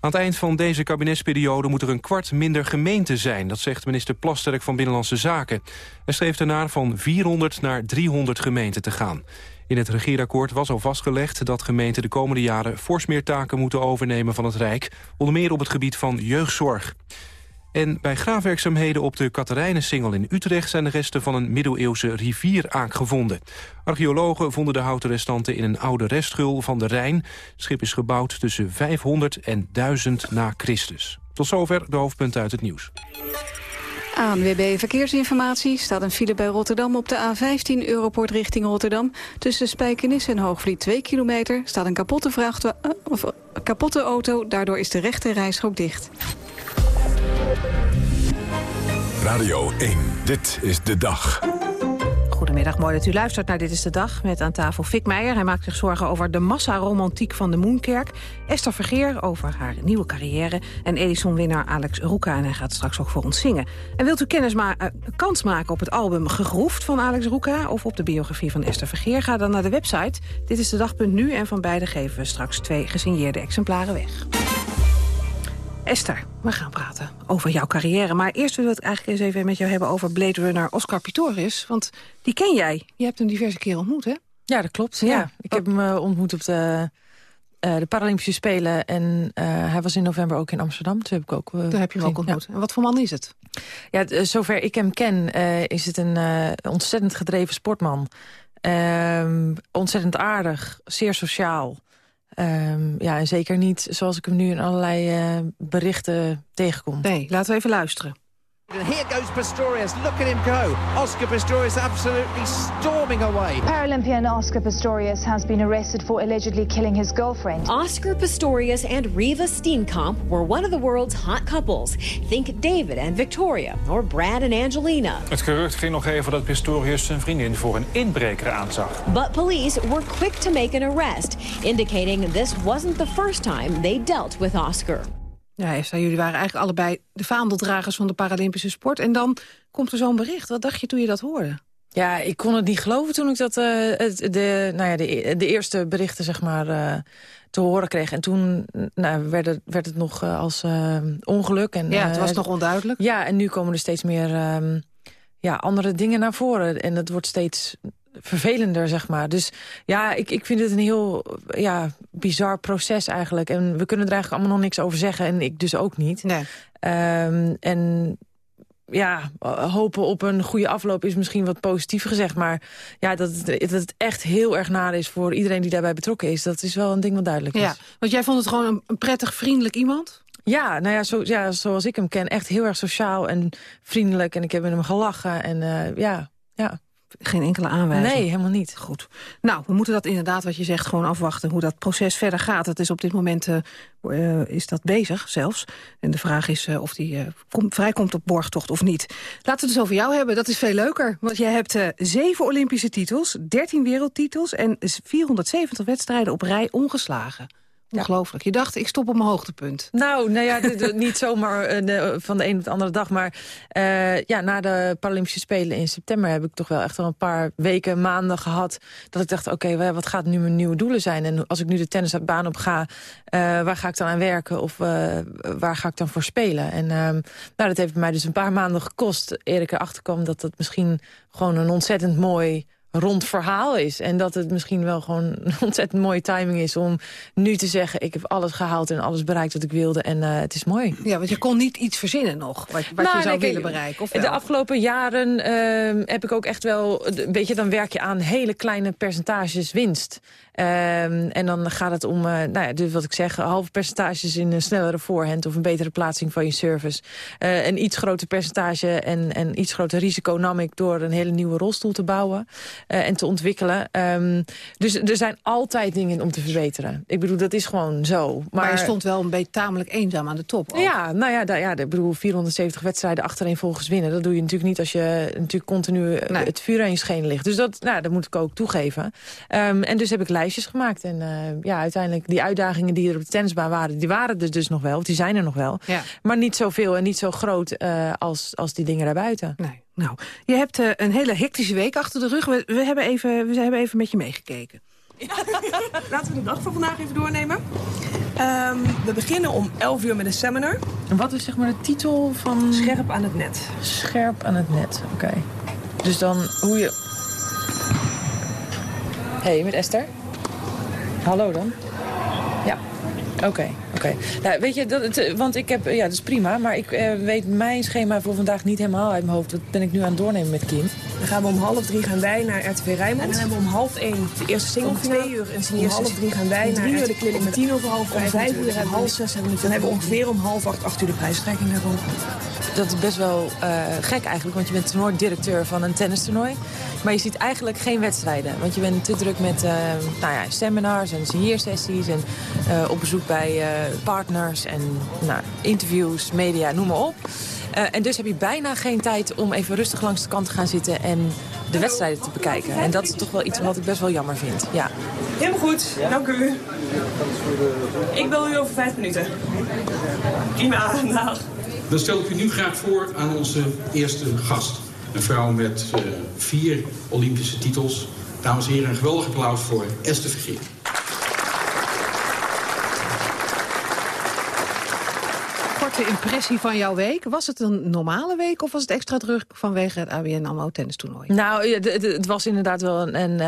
Aan het eind van deze kabinetsperiode moet er een kwart minder gemeente zijn. Dat zegt minister Plasterk van Binnenlandse Zaken. Hij streeft ernaar van 400 naar 300 gemeenten te gaan. In het regeerakkoord was al vastgelegd dat gemeenten de komende jaren fors meer taken moeten overnemen van het Rijk. Onder meer op het gebied van jeugdzorg. En bij graafwerkzaamheden op de Katerijnensingel in Utrecht... zijn de resten van een middeleeuwse rivieraak gevonden. Archeologen vonden de houten restanten in een oude restgul van de Rijn. Het schip is gebouwd tussen 500 en 1000 na Christus. Tot zover de hoofdpunten uit het nieuws. ANWB Verkeersinformatie staat een file bij Rotterdam op de A15 Europort richting Rotterdam. Tussen Spijkenisse en Hoogvliet 2 kilometer staat een kapotte, vrachtwa- eh, of, eh, kapotte auto. Daardoor is de rechte rijstrook dicht. Radio 1, dit is de dag. Goedemiddag, mooi dat u luistert naar Dit is de Dag. Met aan tafel Fik Meijer. Hij maakt zich zorgen over de massaromantiek van de Moenkerk. Esther Vergeer over haar nieuwe carrière. En Edison-winnaar Alex Roeka. En hij gaat straks ook voor ons zingen. En wilt u kennis ma eh, kans maken op het album Gegroefd van Alex Roeka... of op de biografie van Esther Vergeer? Ga dan naar de website Dit is de dag.nu. En van beide geven we straks twee gesigneerde exemplaren weg. Esther, we gaan praten over jouw carrière. Maar eerst willen we het eigenlijk eens even met jou hebben over Blade Runner Oscar Pistorius. Want die ken jij. Je hebt hem diverse keer ontmoet, hè? Ja, dat klopt. Ja. Ik heb hem eh, ontmoet op de, eh, de Paralympische Spelen. En eh, hij was in november ook in Amsterdam. Toen heb ik ook, Daar heb je hem ook ontmoet. En wat voor man is het? Ja, zover ik hem ken, is het een ontzettend gedreven sportman. Ehm, ontzettend aardig, zeer sociaal. Ehm, ja, en zeker niet zoals ik hem nu in allerlei eh, berichten tegenkom. Nee, laten we even luisteren. And here goes Pistorius. Look at him go. Oscar Pistorius absolutely storming away. Paralympian Oscar Pistorius has been arrested for allegedly killing his girlfriend. Oscar Pistorius and Riva Steenkamp were one of the world's hot couples. Think David and Victoria or Brad and Angelina. Het gerucht ging nog even dat Pistorius zijn vriendin voor een inbreker aanzag. But police were quick to make an arrest, indicating this wasn't the first time they dealt with Oscar. Ja, Esther, jullie waren eigenlijk allebei de vaandeldragers van de Paralympische sport. En dan komt er zo'n bericht. Wat dacht je toen je dat hoorde? Ja, ik kon het niet geloven toen ik dat, eh, de, nou ja, de, de eerste berichten zeg maar, eh, te horen kreeg. En toen nou, werd, het, werd het nog eh, als ongeluk. En, Ja, het was nog onduidelijk. Ja, en nu komen er steeds meer ehm, ja, andere dingen naar voren. En het wordt steeds vervelender, zeg maar. Dus ja, ik, ik vind het een heel ja, bizar proces eigenlijk. En we kunnen er eigenlijk allemaal nog niks over zeggen. En ik dus ook niet. Nee. Ehm, en ja, hopen op een goede afloop is misschien wat positief gezegd. Maar ja, dat het, dat het echt heel erg naar is voor iedereen die daarbij betrokken is. Dat is wel een ding wat duidelijk is. Ja, want jij vond het gewoon een, prettig, vriendelijk iemand? Ja, nou ja, zo, ja, zoals ik hem ken. Echt heel erg sociaal en vriendelijk. En ik heb met hem gelachen. En eh, ja, ja. Geen enkele aanwijzing? Nee, helemaal niet. Goed. Nou, we moeten dat inderdaad, wat je zegt, gewoon afwachten... hoe dat proces verder gaat. Het is op dit moment eh, eh, is dat bezig zelfs. En de vraag is eh, of die kom, vrijkomt op borgtocht of niet. Laten we het dus over jou hebben. Dat is veel leuker. Want jij hebt zeven Olympische titels, 13 wereldtitels... en 470 wedstrijden op rij ongeslagen. Ongelooflijk. Je dacht, ik stop op mijn hoogtepunt. Nou, nou ja, *laughs* niet zomaar eh, de- van de een op de andere dag. Maar eh, ja, na de Paralympische Spelen in september... heb ik toch wel echt wel een paar weken, maanden gehad... dat ik dacht, oké, wa- wat gaat nu mijn nieuwe doelen zijn? En als ik nu de tennisbaan op ga, eh, waar ga ik dan aan werken? Of waar ga ik dan voor spelen? En ehm, nou, dat heeft mij dus een paar maanden gekost... eer ik erachter kwam dat dat misschien gewoon een ontzettend mooi rond verhaal is. En dat het misschien wel gewoon een ontzettend mooie timing is... om nu te zeggen, ik heb alles gehaald en alles bereikt wat ik wilde. En uh, het is mooi. Ja, want je kon niet iets verzinnen nog, wat, wat nou, je zou nee, willen bereiken. Of de afgelopen jaren uh, heb ik ook echt wel... Weet je, dan werk je aan hele kleine percentages winst. Um, en dan gaat het om, uh, nou ja, dus wat ik zeg, halve percentages in een snellere voorhand of een betere plaatsing van je service. Uh, een iets groter percentage en een iets groter risico nam ik door een hele nieuwe rolstoel te bouwen en te ontwikkelen. Um, dus er zijn altijd dingen om te verbeteren. Ik bedoel, dat is gewoon zo. Maar, maar je stond wel een beetje tamelijk eenzaam aan de top. Ook. Ja, nou ja, ja, ik bedoel, 470 wedstrijden achtereenvolgens winnen. Dat doe je natuurlijk niet als je natuurlijk continu nee. het vuur aan je scheen ligt. Dus dat, nou, dat moet ik ook toegeven. Um, en dus heb ik lijstjes gemaakt. En uh, ja, uiteindelijk die uitdagingen die er op de tennisbaan waren... die waren er dus nog wel, die zijn er nog wel. Ja. Maar niet zoveel en niet zo groot uh, als, als die dingen daarbuiten. Nee. Nou, je hebt uh, een hele hectische week achter de rug. We, we, hebben, even, we hebben even met je meegekeken. Ja. *laughs* Laten we de dag van vandaag even doornemen. Um, we beginnen om 11 uur met een seminar. En wat is zeg maar de titel van... Scherp aan het net. Scherp aan het net, oké. Okay. Dus dan hoe je... Hé, hey, met Esther? Hallo dan. Ja. Oké, okay, oké. Okay. Nou, weet je, dat, het, want ik heb, ja, dat is prima, maar ik uh, weet mijn schema voor vandaag niet helemaal uit mijn hoofd. Dat ben ik nu aan het doornemen met Kim. Dan gaan we om half drie gaan wij naar RTV Rijnmond. En dan hebben we om half één de eerste single. Om twee uur en om half drie gaan wij naar uur de kleding met tien over half vijf. Om vijf uur en half zes hebben we Dan hebben we ongeveer om half acht, acht uur de prijstrekking daarvan. Dat is best wel uh, gek eigenlijk, want je bent toernooidirecteur van een tennistoernooi. Maar je ziet eigenlijk geen wedstrijden. Want je bent te druk met uh, nou ja, seminars en signeersessies en uh, op bezoek bij partners en nou, interviews, media, noem maar op. Uh, en dus heb je bijna geen tijd om even rustig langs de kant te gaan zitten en de wedstrijden te bekijken. En dat is toch wel iets wat ik best wel jammer vind. Ja. Helemaal goed, dank u. Ik bel u over vijf minuten. Prima, dag. Dan stel ik u nu graag voor aan onze eerste gast. Een vrouw met uh, vier Olympische titels. Dames en heren, een geweldig applaus voor Esther Vergeer. Korte impressie van jouw week. Was het een normale week of was het extra druk vanwege het ABN AMRO tennistoernooi? Nou, het, het was inderdaad wel een, een,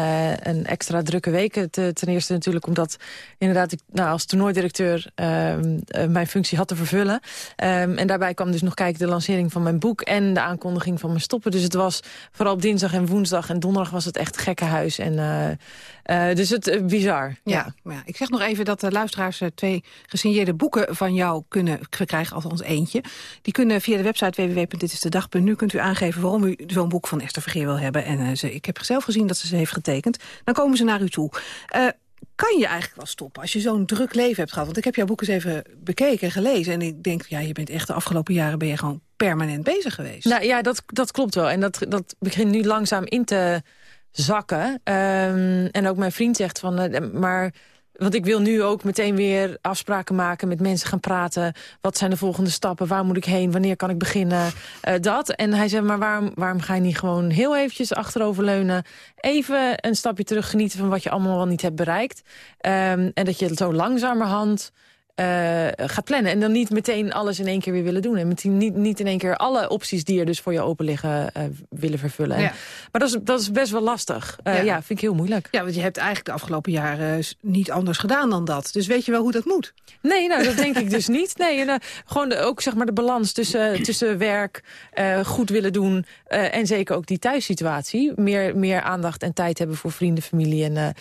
een extra drukke week. Ten eerste natuurlijk omdat inderdaad ik nou, als toernooidirecteur um, mijn functie had te vervullen. Um, en daarbij kwam dus nog kijken de lancering van mijn boek en de aankondiging van mijn stoppen. Dus het was vooral op dinsdag en woensdag en donderdag was het echt gekke huis. En, uh, uh, dus het uh, bizar. Ja, ja. Maar ja, ik zeg nog even dat de luisteraars twee gesigneerde boeken van jou kunnen krijgen, althans eentje. Die kunnen via de website www.ditistedag.nu kunt u aangeven waarom u zo'n boek van Esther Vergeer wil hebben. En uh, ze, ik heb zelf gezien dat ze ze heeft getekend. Dan komen ze naar u toe. Uh, kan je eigenlijk wel stoppen als je zo'n druk leven hebt gehad? Want ik heb jouw boek eens even bekeken en gelezen. En ik denk, ja, je bent echt de afgelopen jaren ben je gewoon permanent bezig geweest. Nou ja, dat, dat klopt wel. En dat, dat begint nu langzaam in te zakken. Um, en ook mijn vriend zegt van, uh, maar... Want ik wil nu ook meteen weer afspraken maken met mensen gaan praten. Wat zijn de volgende stappen? Waar moet ik heen? Wanneer kan ik beginnen? Uh, dat. En hij zei, maar waarom, waarom ga je niet gewoon heel eventjes achteroverleunen? Even een stapje terug genieten van wat je allemaal wel niet hebt bereikt. Um, en dat je het zo langzamerhand... Uh, gaat plannen. En dan niet meteen alles in één keer weer willen doen. En meteen niet, niet in één keer alle opties die er dus voor je open liggen uh, willen vervullen. Ja. Maar dat is, dat is best wel lastig. Uh, ja. ja, vind ik heel moeilijk. Ja, want je hebt eigenlijk de afgelopen jaren niet anders gedaan dan dat. Dus weet je wel hoe dat moet? Nee, nou, dat denk ik dus *laughs* niet. Nee, en, gewoon de, ook zeg maar de balans tussen, tussen werk, goed willen doen... en zeker ook die thuissituatie. Meer, meer aandacht en tijd hebben voor vrienden, familie. En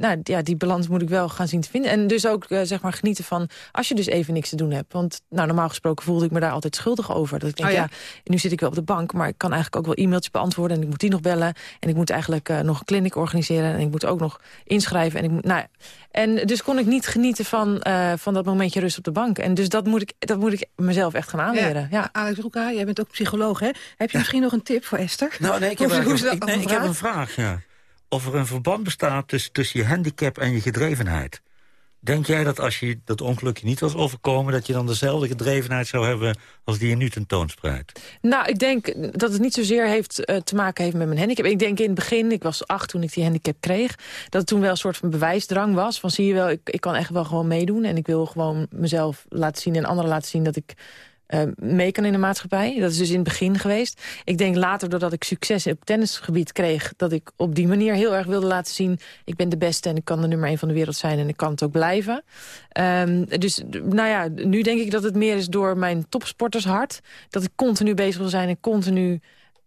nou, ja, die balans moet ik wel gaan zien te vinden. En dus ook zeg maar genieten van als je dus even niks te doen hebt. Want nou, normaal gesproken voelde ik me daar altijd schuldig over. Dat ik denk, oh ja? ja? nu zit ik wel op de bank... maar ik kan eigenlijk ook wel e-mailtjes beantwoorden... en ik moet die nog bellen. En ik moet eigenlijk uh, nog een kliniek organiseren... en ik moet ook nog inschrijven. En, ik moet, nou, en dus kon ik niet genieten van, uh, van dat momentje rust op de bank. En dus dat moet ik, dat moet ik mezelf echt gaan aanleren. Ja. ja. Alex Roeka, jij bent ook psycholoog, hè? Heb je misschien nog een tip voor Esther? Nou, nee, ik *laughs* heb, hoe, hoe ik, nee, ik heb een vraag, ja. Of er een verband bestaat tussen, tussen je handicap en je gedrevenheid. Denk jij dat als je dat ongelukje niet was overkomen... dat je dan dezelfde gedrevenheid zou hebben als die je nu tentoonspreidt? Nou, ik denk dat het niet zozeer heeft, uh, te maken heeft met mijn handicap. Ik denk in het begin, ik was acht toen ik die handicap kreeg... dat het toen wel een soort van bewijsdrang was. Van zie je wel, ik, ik kan echt wel gewoon meedoen... en ik wil gewoon mezelf laten zien en anderen laten zien dat ik eh, mee kan in de maatschappij. Dat is dus in het begin geweest. Ik denk later, doordat ik succes op tennisgebied kreeg... dat ik op die manier heel erg wilde laten zien... ik ben de beste en ik kan de nummer 1 van de wereld zijn... en ik kan het ook blijven. Ehm, dus nou ja, nu denk ik dat het meer is door mijn topsportershart... dat ik continu bezig wil zijn en continu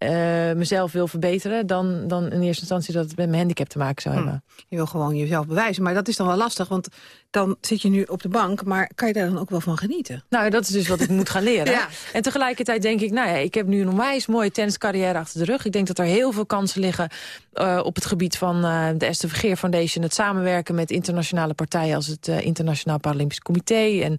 eh, mezelf wil verbeteren... Dan, dan in eerste instantie dat het met mijn handicap te maken zou Hm. hebben. Je wil gewoon jezelf bewijzen, maar dat is dan wel lastig. Want dan zit je nu op de bank, maar kan je daar dan ook wel van genieten? Nou, dat is dus wat ik moet gaan leren. *laughs* Ja. En tegelijkertijd denk ik, nou ja, ik heb nu een onwijs mooie tenniscarrière achter de rug. Ik denk dat er heel veel kansen liggen eh, op het gebied van eh, de Esther Vergeer Foundation. Het samenwerken met internationale partijen als het Internationaal Paralympisch Comité. En,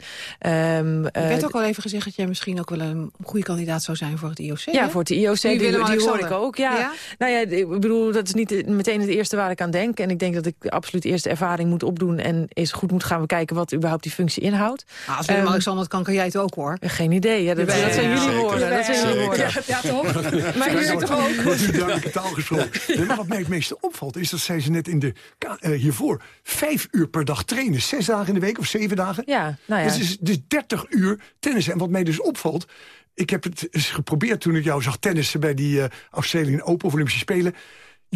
Er werd ook al even gezegd dat jij misschien ook wel een goede kandidaat zou zijn voor het IOC. Ja, hè? voor het IOC, die, Die die, hoor ik ook. Ja. Ja? Nou ja, ik bedoel, dat is niet meteen het eerste waar ik aan denk. En ik denk dat ik absoluut eerst de ervaring moet opdoen... en eens goed moet gaan bekijken wat überhaupt die functie inhoudt. Nou, als Ehm, Willem-Alexander het kan, kan jij het ook, hoor. Geen idee, ja, dat, zijn jullie woorden. Dat zijn jullie woorden. Ja, toch? *laughs* Maar jullie toch ook? Wordt u duidelijke taal gesproken. Maar wat mij het meeste opvalt, is dat zei ze net in de, eh, hiervoor... vijf uur per dag trainen. Zes dagen in de week of zeven dagen. Ja, nou ja. Dus, is, dus 30 uur tennissen. En wat mij dus opvalt... Ik heb het eens geprobeerd toen ik jou zag tennissen... bij die eh Australian Open of Olympische Spelen.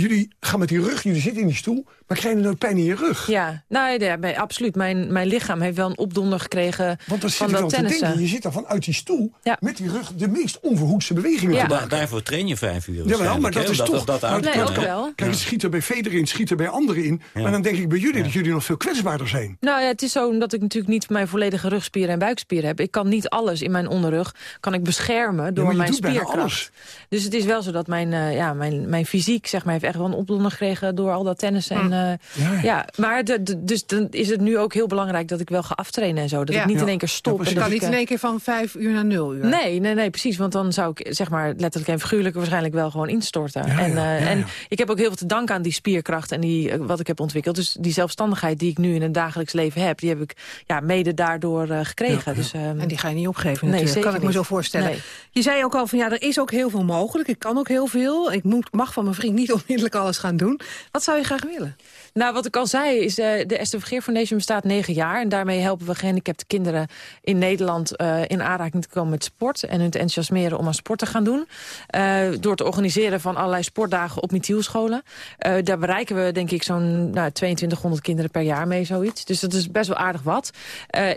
Jullie gaan met die rug, jullie zitten in die stoel... maar krijgen dan ook pijn in je rug. Ja, nou, ja, nee, absoluut. Mijn, mijn lichaam heeft wel een opdonder gekregen Want dan van dat wel te tennissen. denken, je zit dan vanuit die stoel... Ja. met die rug de meest onverhoedste bewegingen Ja. te Daar- maken. daarvoor train je vijf uur Jawel, maar dat is toch... dat, dat Nee, ook wel. Kijk, het schiet er bij Federer in, schiet er bij anderen in. Maar dan denk ik bij jullie dat jullie nog veel kwetsbaarder zijn. Nou ja, het is zo omdat ik natuurlijk niet mijn volledige rugspieren en buikspieren heb. Ik kan niet alles in mijn onderrug kan ik beschermen door maar je mijn doet bijna spierkracht. alles. Dus het is wel zo dat mijn, eh, ja, mijn, mijn fysiek zeg maar, heeft echt wel een opdonder gekregen door al dat tennissen. En, eh, Ja, ja. maar de, de- dus dan is het nu ook heel belangrijk dat ik wel ga aftrainen en zo. Dat Ja. ik niet Ja. in één keer stop. Ja, en Je dat kan ik, niet in eh, één keer van vijf uur naar nul uur. Nee, nee, nee, precies. Want dan zou ik zeg maar letterlijk en figuurlijk waarschijnlijk wel gewoon instorten. Ja, en, ja, eh, ja, en ik heb ook heel veel te danken aan die spierkracht en die, wat ik heb ontwikkeld. Dus die zelfstandigheid die ik nu in het dagelijks leven heb, die heb ik ja, mede daardoor eh, gekregen. Dus, ehm, En die ga je niet opgeven Nee, natuurlijk, zeker kan ik me niet. zo voorstellen. Nee. Je zei ook al van ja, er is ook heel veel mogelijk. Ik kan ook heel veel. Ik moet, mag van mijn vriend niet onmiddellijk alles gaan doen. Wat zou je graag willen? Nou, wat ik al zei, is eh, de Esther Vergeer Foundation bestaat negen jaar. En daarmee helpen we gehandicapte kinderen in Nederland eh, in aanraking te komen met sport. En hun te enthousiasmeren om aan sport te gaan doen. Eh, door te organiseren van allerlei sportdagen op Mithielscholen. Eh daar bereiken we denk ik zo'n nou, 2200 kinderen per jaar mee, zoiets. Dus dat is best wel aardig wat.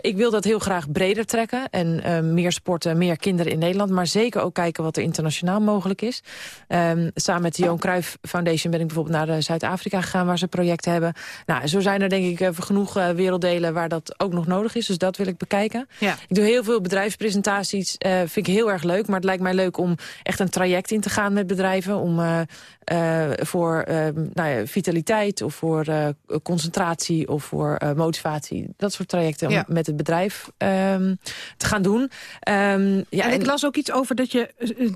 Ik wil dat heel graag breder trekken. En meer sporten, meer kinderen in Nederland. Maar zeker ook kijken wat er internationaal mogelijk is. Ehm, samen met de Johan Cruijff Foundation ben ik bijvoorbeeld naar Zuid-Afrika gegaan... waar ze projecten hebben. Nou, zo zijn er denk ik eh, genoeg eh, werelddelen waar dat ook nog nodig is. Dus dat wil ik bekijken. Ja. Ik doe heel veel bedrijfspresentaties. eh, vind ik heel erg leuk. Maar het lijkt mij leuk om echt een traject in te gaan met bedrijven. Om eh, voor eh, nou ja, vitaliteit of voor eh, concentratie of voor eh, motivatie. Dat soort trajecten om met het bedrijf ehm, te gaan doen. Ehm, ja, en ik las ook iets over dat je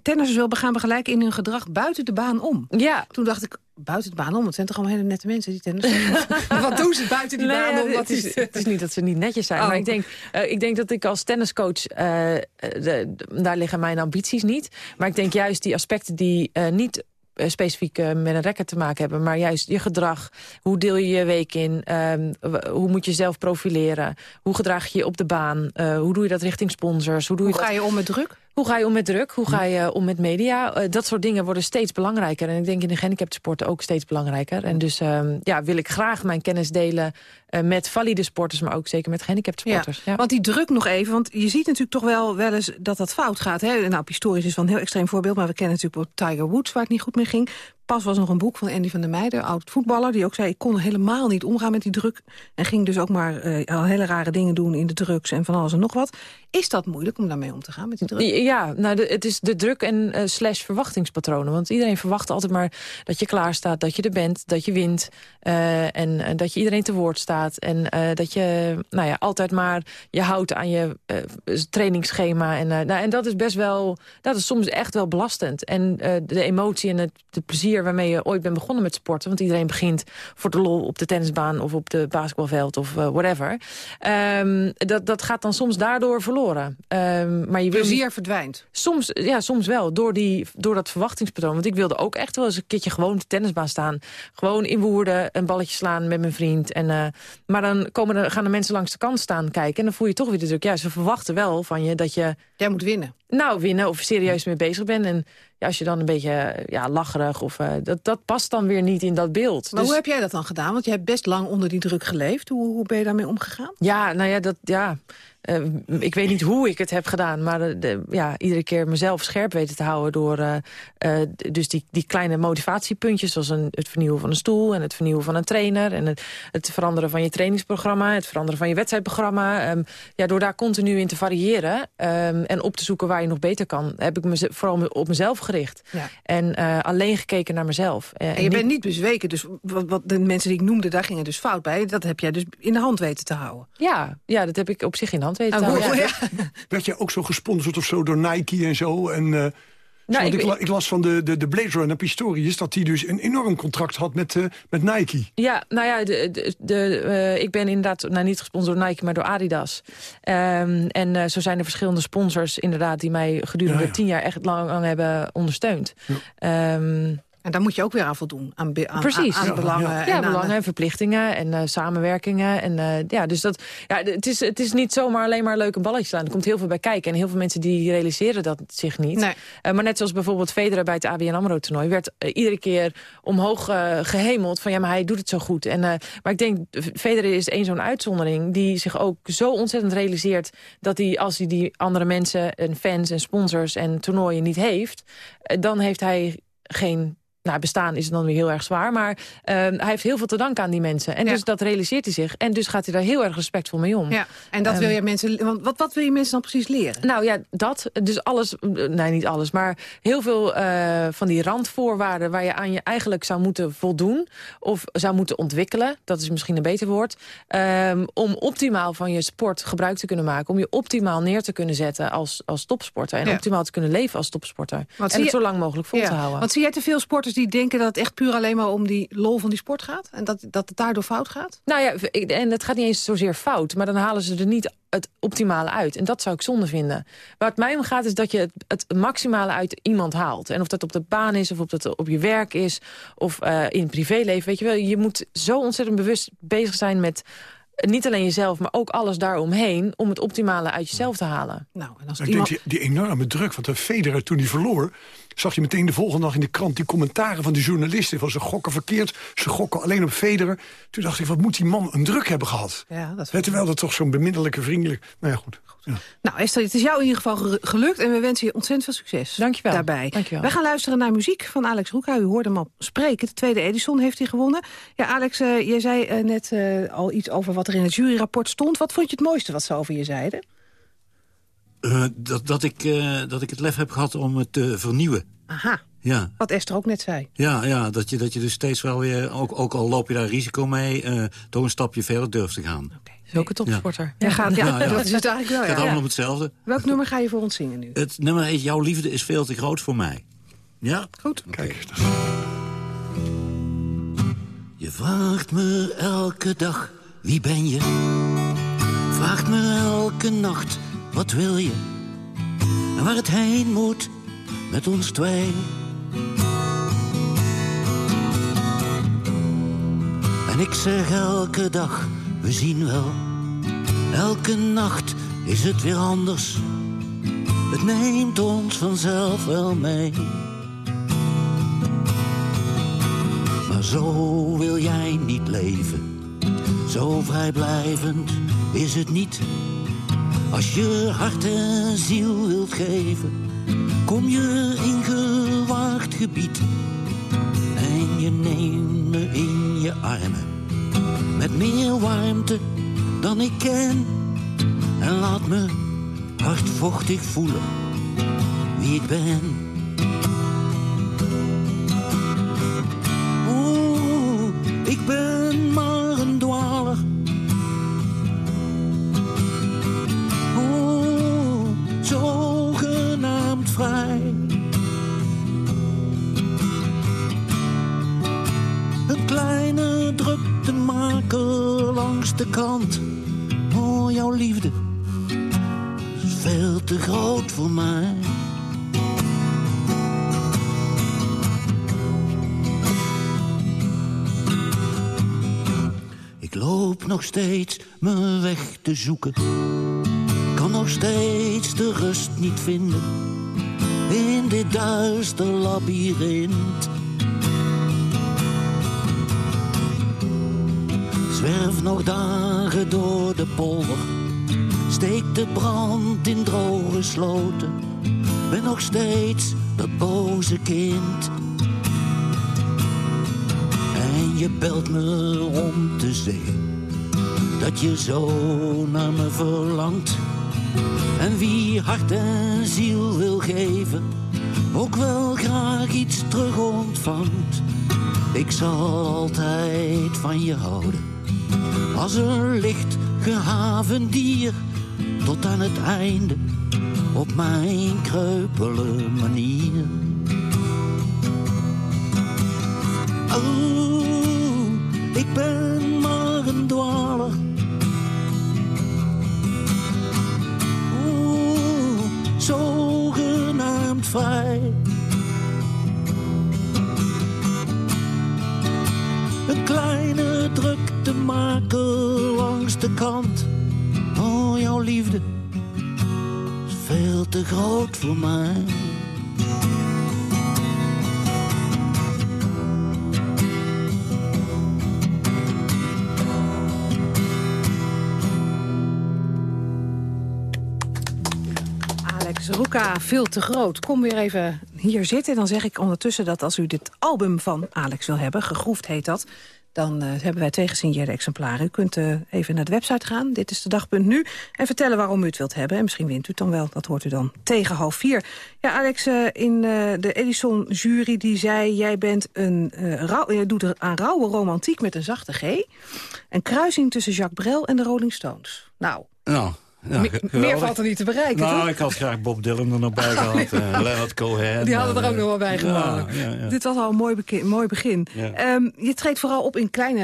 tennissers wil gaan begeleiden in hun gedrag buiten de baan om. Ja. Toen dacht ik, buiten de baan om? Het zijn toch allemaal hele nette mensen die tennissen. *laughs* Wat doen ze buiten die baan om? het, is, het is niet dat ze niet netjes zijn. Oh. Maar ik denk, ik denk dat ik als tenniscoach... de- daar liggen mijn ambities niet. Maar ik denk juist die aspecten die niet specifiek eh, met een racket te maken hebben... maar juist je gedrag, hoe deel je je week in... ehm, hoe moet je jezelf profileren, hoe gedraag je je op de baan... eh, hoe doe je dat richting sponsors, hoe doe je Hoe dat... ga je om met druk? Hoe ga je om met druk? Hoe ga je om met media? Eh, dat soort dingen worden steeds belangrijker. En ik denk in de gehandicaptensporten ook steeds belangrijker. En dus ehm, ja, wil ik graag mijn kennis delen eh, met valide sporters... maar ook zeker met gehandicaptensporters. Ja. Want die druk nog even, want je ziet natuurlijk toch wel wel eens dat dat fout gaat. Hè? Nou, Pistorius is wel een heel extreem voorbeeld, maar we kennen natuurlijk ook Tiger Woods waar het niet goed mee ging. Pas was nog een boek van Andy van der Meijden, oud voetballer, die ook zei ik kon helemaal niet omgaan met die druk en ging dus ook maar eh, al hele rare dingen doen in de drugs en van alles en nog wat. Is dat moeilijk om daarmee om te gaan met die druk? Ja, nou, de, het is de druk en eh, slash verwachtingspatronen. Want iedereen verwacht altijd maar dat je klaar staat, dat je er bent, dat je wint. en dat je iedereen te woord staat. En eh, dat je nou ja, altijd maar je houdt aan je eh, trainingsschema. En, eh, nou, en dat is best wel, dat is soms echt wel belastend. En de emotie en het de plezier waarmee je ooit bent begonnen met sporten. Want iedereen begint voor de lol op de tennisbaan of op de basketbalveld of whatever. Ehm, dat, dat gaat dan soms daardoor verloren. Ehm, maar je Plezier verdwijnt. Soms, ja, soms wel, door, die, door dat verwachtingspatroon. Want ik wilde ook echt wel eens een keertje gewoon op de tennisbaan staan. Gewoon in Woerden, een balletje slaan met mijn vriend. En, maar dan komen er, gaan de mensen langs de kant staan kijken. En dan voel je toch weer de druk. Ja, ze verwachten wel van je dat je... Jij moet winnen. Nou, winnen of serieus mee bezig bent. En ja, als je dan een beetje eh, ja, lacherig... Of, eh, dat, dat past dan weer niet in dat beeld. Maar Dus- hoe heb jij dat dan gedaan? Want je hebt best lang onder die druk geleefd. Hoe, hoe ben je daarmee omgegaan? Ja, nou ja, dat, ja. eh, ik weet niet hoe ik het heb gedaan, maar de, ja, iedere keer mezelf scherp weten te houden door dus die, die kleine motivatiepuntjes, zoals een, het vernieuwen van een stoel en het vernieuwen van een trainer en het, het veranderen van je trainingsprogramma, het veranderen van je wedstrijdprogramma. Ehm, ja, door daar continu in te variëren ehm, en op te zoeken waar je nog beter kan, heb ik me vooral op mezelf gericht Ja. en eh, alleen gekeken naar mezelf. Eh, En je niet- bent niet bezweken, dus wat, wat de mensen die ik noemde, daar gingen dus fout bij. Dat heb jij dus in de hand weten te houden. Ja, ja, dat heb ik op zich in de hand weten te Ah, houden. hoe- Ja. ja. Werd je ook zo gesponsord of zo door Nike en zo? En, eh, Nou, want ik- ik, la- ik las van de, de, de Blade Runner Pistorius... dat hij dus een enorm contract had met, eh, met Nike. Ja, nou ja, de, de, de, eh, ik ben inderdaad nou, niet gesponsord door Nike, maar door Adidas. Ehm, en eh, zo zijn er verschillende sponsors inderdaad... die mij gedurende Ja, ja. tien jaar echt lang, lang hebben ondersteund. Ehm, En daar moet je ook weer aan voldoen. Aan, be- aan, Precies. aan, aan belangen. Ja, en belangen en verplichtingen en eh, samenwerkingen. En, eh, ja, dus dat, ja, het, is, het is niet zomaar alleen maar leuk een balletje slaan. Er komt heel veel bij kijken. En heel veel mensen die realiseren dat zich niet. Nee. Eh, maar net zoals bijvoorbeeld Federer bij het ABN AMRO-toernooi... werd eh, iedere keer omhoog eh, gehemeld van... ja, maar hij doet het zo goed. En, eh, maar ik denk, Federer is één zo'n uitzondering... die zich ook zo ontzettend realiseert... dat hij, als hij die andere mensen en fans en sponsors en toernooien niet heeft... eh, dan heeft hij geen... Nou, bestaan is dan weer heel erg zwaar. Maar eh, hij heeft heel veel te danken aan die mensen. En Ja. dus dat realiseert hij zich. En dus gaat hij daar heel erg respectvol mee om. Ja, en dat Ehm, wil je mensen... Want wat, wat wil je mensen dan precies leren? nou ja, dat. Dus alles, nee niet alles, maar heel veel eh, van die randvoorwaarden... waar je aan je eigenlijk zou moeten voldoen of zou moeten ontwikkelen. Dat is misschien een beter woord. ehm, om optimaal van je sport gebruik te kunnen maken. Om je optimaal neer te kunnen zetten als, als topsporter. En Ja. optimaal te kunnen leven als topsporter. Want en het je- zo lang mogelijk vol te houden. Want zie jij te veel sporters die denken dat het echt puur alleen maar om die lol van die sport gaat? En dat, dat het daardoor fout gaat? Nou ja, ik- en het gaat niet eens zozeer fout, maar dan halen ze er niet het optimale uit. En dat zou ik zonde vinden. Waar het mij om gaat is dat je het, het maximale uit iemand haalt. En of dat op de baan is, of of dat op je werk is, of eh, in het privéleven. Weet je wel, je moet zo ontzettend bewust bezig zijn met niet alleen jezelf, maar ook alles daaromheen... om het optimale uit jezelf te halen. Nou, en als Ik denk die, die enorme druk, want de Federer toen hij verloor... zag je meteen de volgende dag in de krant die commentaren van de journalisten... van ze gokken verkeerd, ze gokken alleen op Federer. Toen dacht ik, wat moet die man een druk hebben gehad? Ja, dat Terwijl dat toch zo'n bemiddelijke, vriendelijk... Nou ja, goed. Ja. Nou Esther, het is jou in ieder geval ge- gelukt en we wensen je ontzettend veel succes. Dankjewel. Daarbij. Dankjewel. Wij gaan luisteren naar muziek van Alex Roeka. U hoorde hem al spreken. De tweede Edison heeft hij gewonnen. Ja, Alex, eh, jij zei eh, net eh, al iets over wat er in het juryrapport stond. Wat vond je het mooiste wat ze over je zeiden? Eh, dat, dat, ik, eh, dat ik het lef heb gehad om het te vernieuwen. Aha, Ja, wat Esther ook net zei. ja, ja dat, je, dat je dus steeds wel weer, ook, ook al loop je daar risico mee... eh, toch een stapje verder durft te gaan. is ook een topsporter. Ja, gaat, ja, Ja, ja. dat is het eigenlijk wel. Het gaat Ja. allemaal om hetzelfde. Welk nummer ga je voor ons zingen nu? Het nummer heet Jouw liefde is veel te groot voor mij. Ja? Goed. Kijk, Je vraagt me elke dag, wie ben je? Vraagt me elke nacht, wat wil je? En waar het heen moet met ons twee. En ik zeg elke dag, we zien wel. Elke nacht is het weer anders. Het neemt ons vanzelf wel mee. Maar zo wil jij niet leven. Zo vrijblijvend is het niet. Als je hart en ziel wilt geven, kom je in gewaagd gebied. En je neemt me in je armen. Met meer warmte dan ik ken. En laat me hardvochtig voelen wie ik ben. Nog steeds mijn weg te zoeken. Kan nog steeds de rust niet vinden. In dit duister labyrint. Zwerf nog dagen door de polder. Steek de brand in droge sloten. Ben nog steeds dat boze kind. En je belt me om te zeggen dat je zo naar me verlangt. En wie hart en ziel wil geven, ook wel graag iets terug ontvangt. Ik zal altijd van je houden, als een licht gehaven dier, tot aan het einde, op mijn kreupele manier. Oh, ik ben Een kleine drukte maken langs de kant. Oh, jouw liefde is veel te groot voor mij. Roeka, veel te groot. Kom weer even hier zitten. Dan zeg ik ondertussen dat als u dit album van Alex wil hebben... gegroefd heet dat... dan eh, hebben wij twee gesigneerde exemplaren. U kunt eh, even naar de website gaan, dit is de dag.nu... en vertellen waarom u het wilt hebben. En misschien wint u het dan wel, dat hoort u dan tegen half vier. Ja, Alex, eh, in de Edison-jury die zei... jij bent een, rauw, jij doet aan rauwe romantiek met een zachte G. Een kruising tussen Jacques Brel en de Rolling Stones. Nou, Nou, meer valt er niet te bereiken, Nou, toch? ik had graag Bob Dylan er nog bij *laughs* gehad. eh, Leonard Cohen. Die hadden er eh, ook nog wel bij gewonnen. Ja, ja, ja. Dit was al een mooi, beke- mooi begin. Ehm, je treedt vooral op in kleine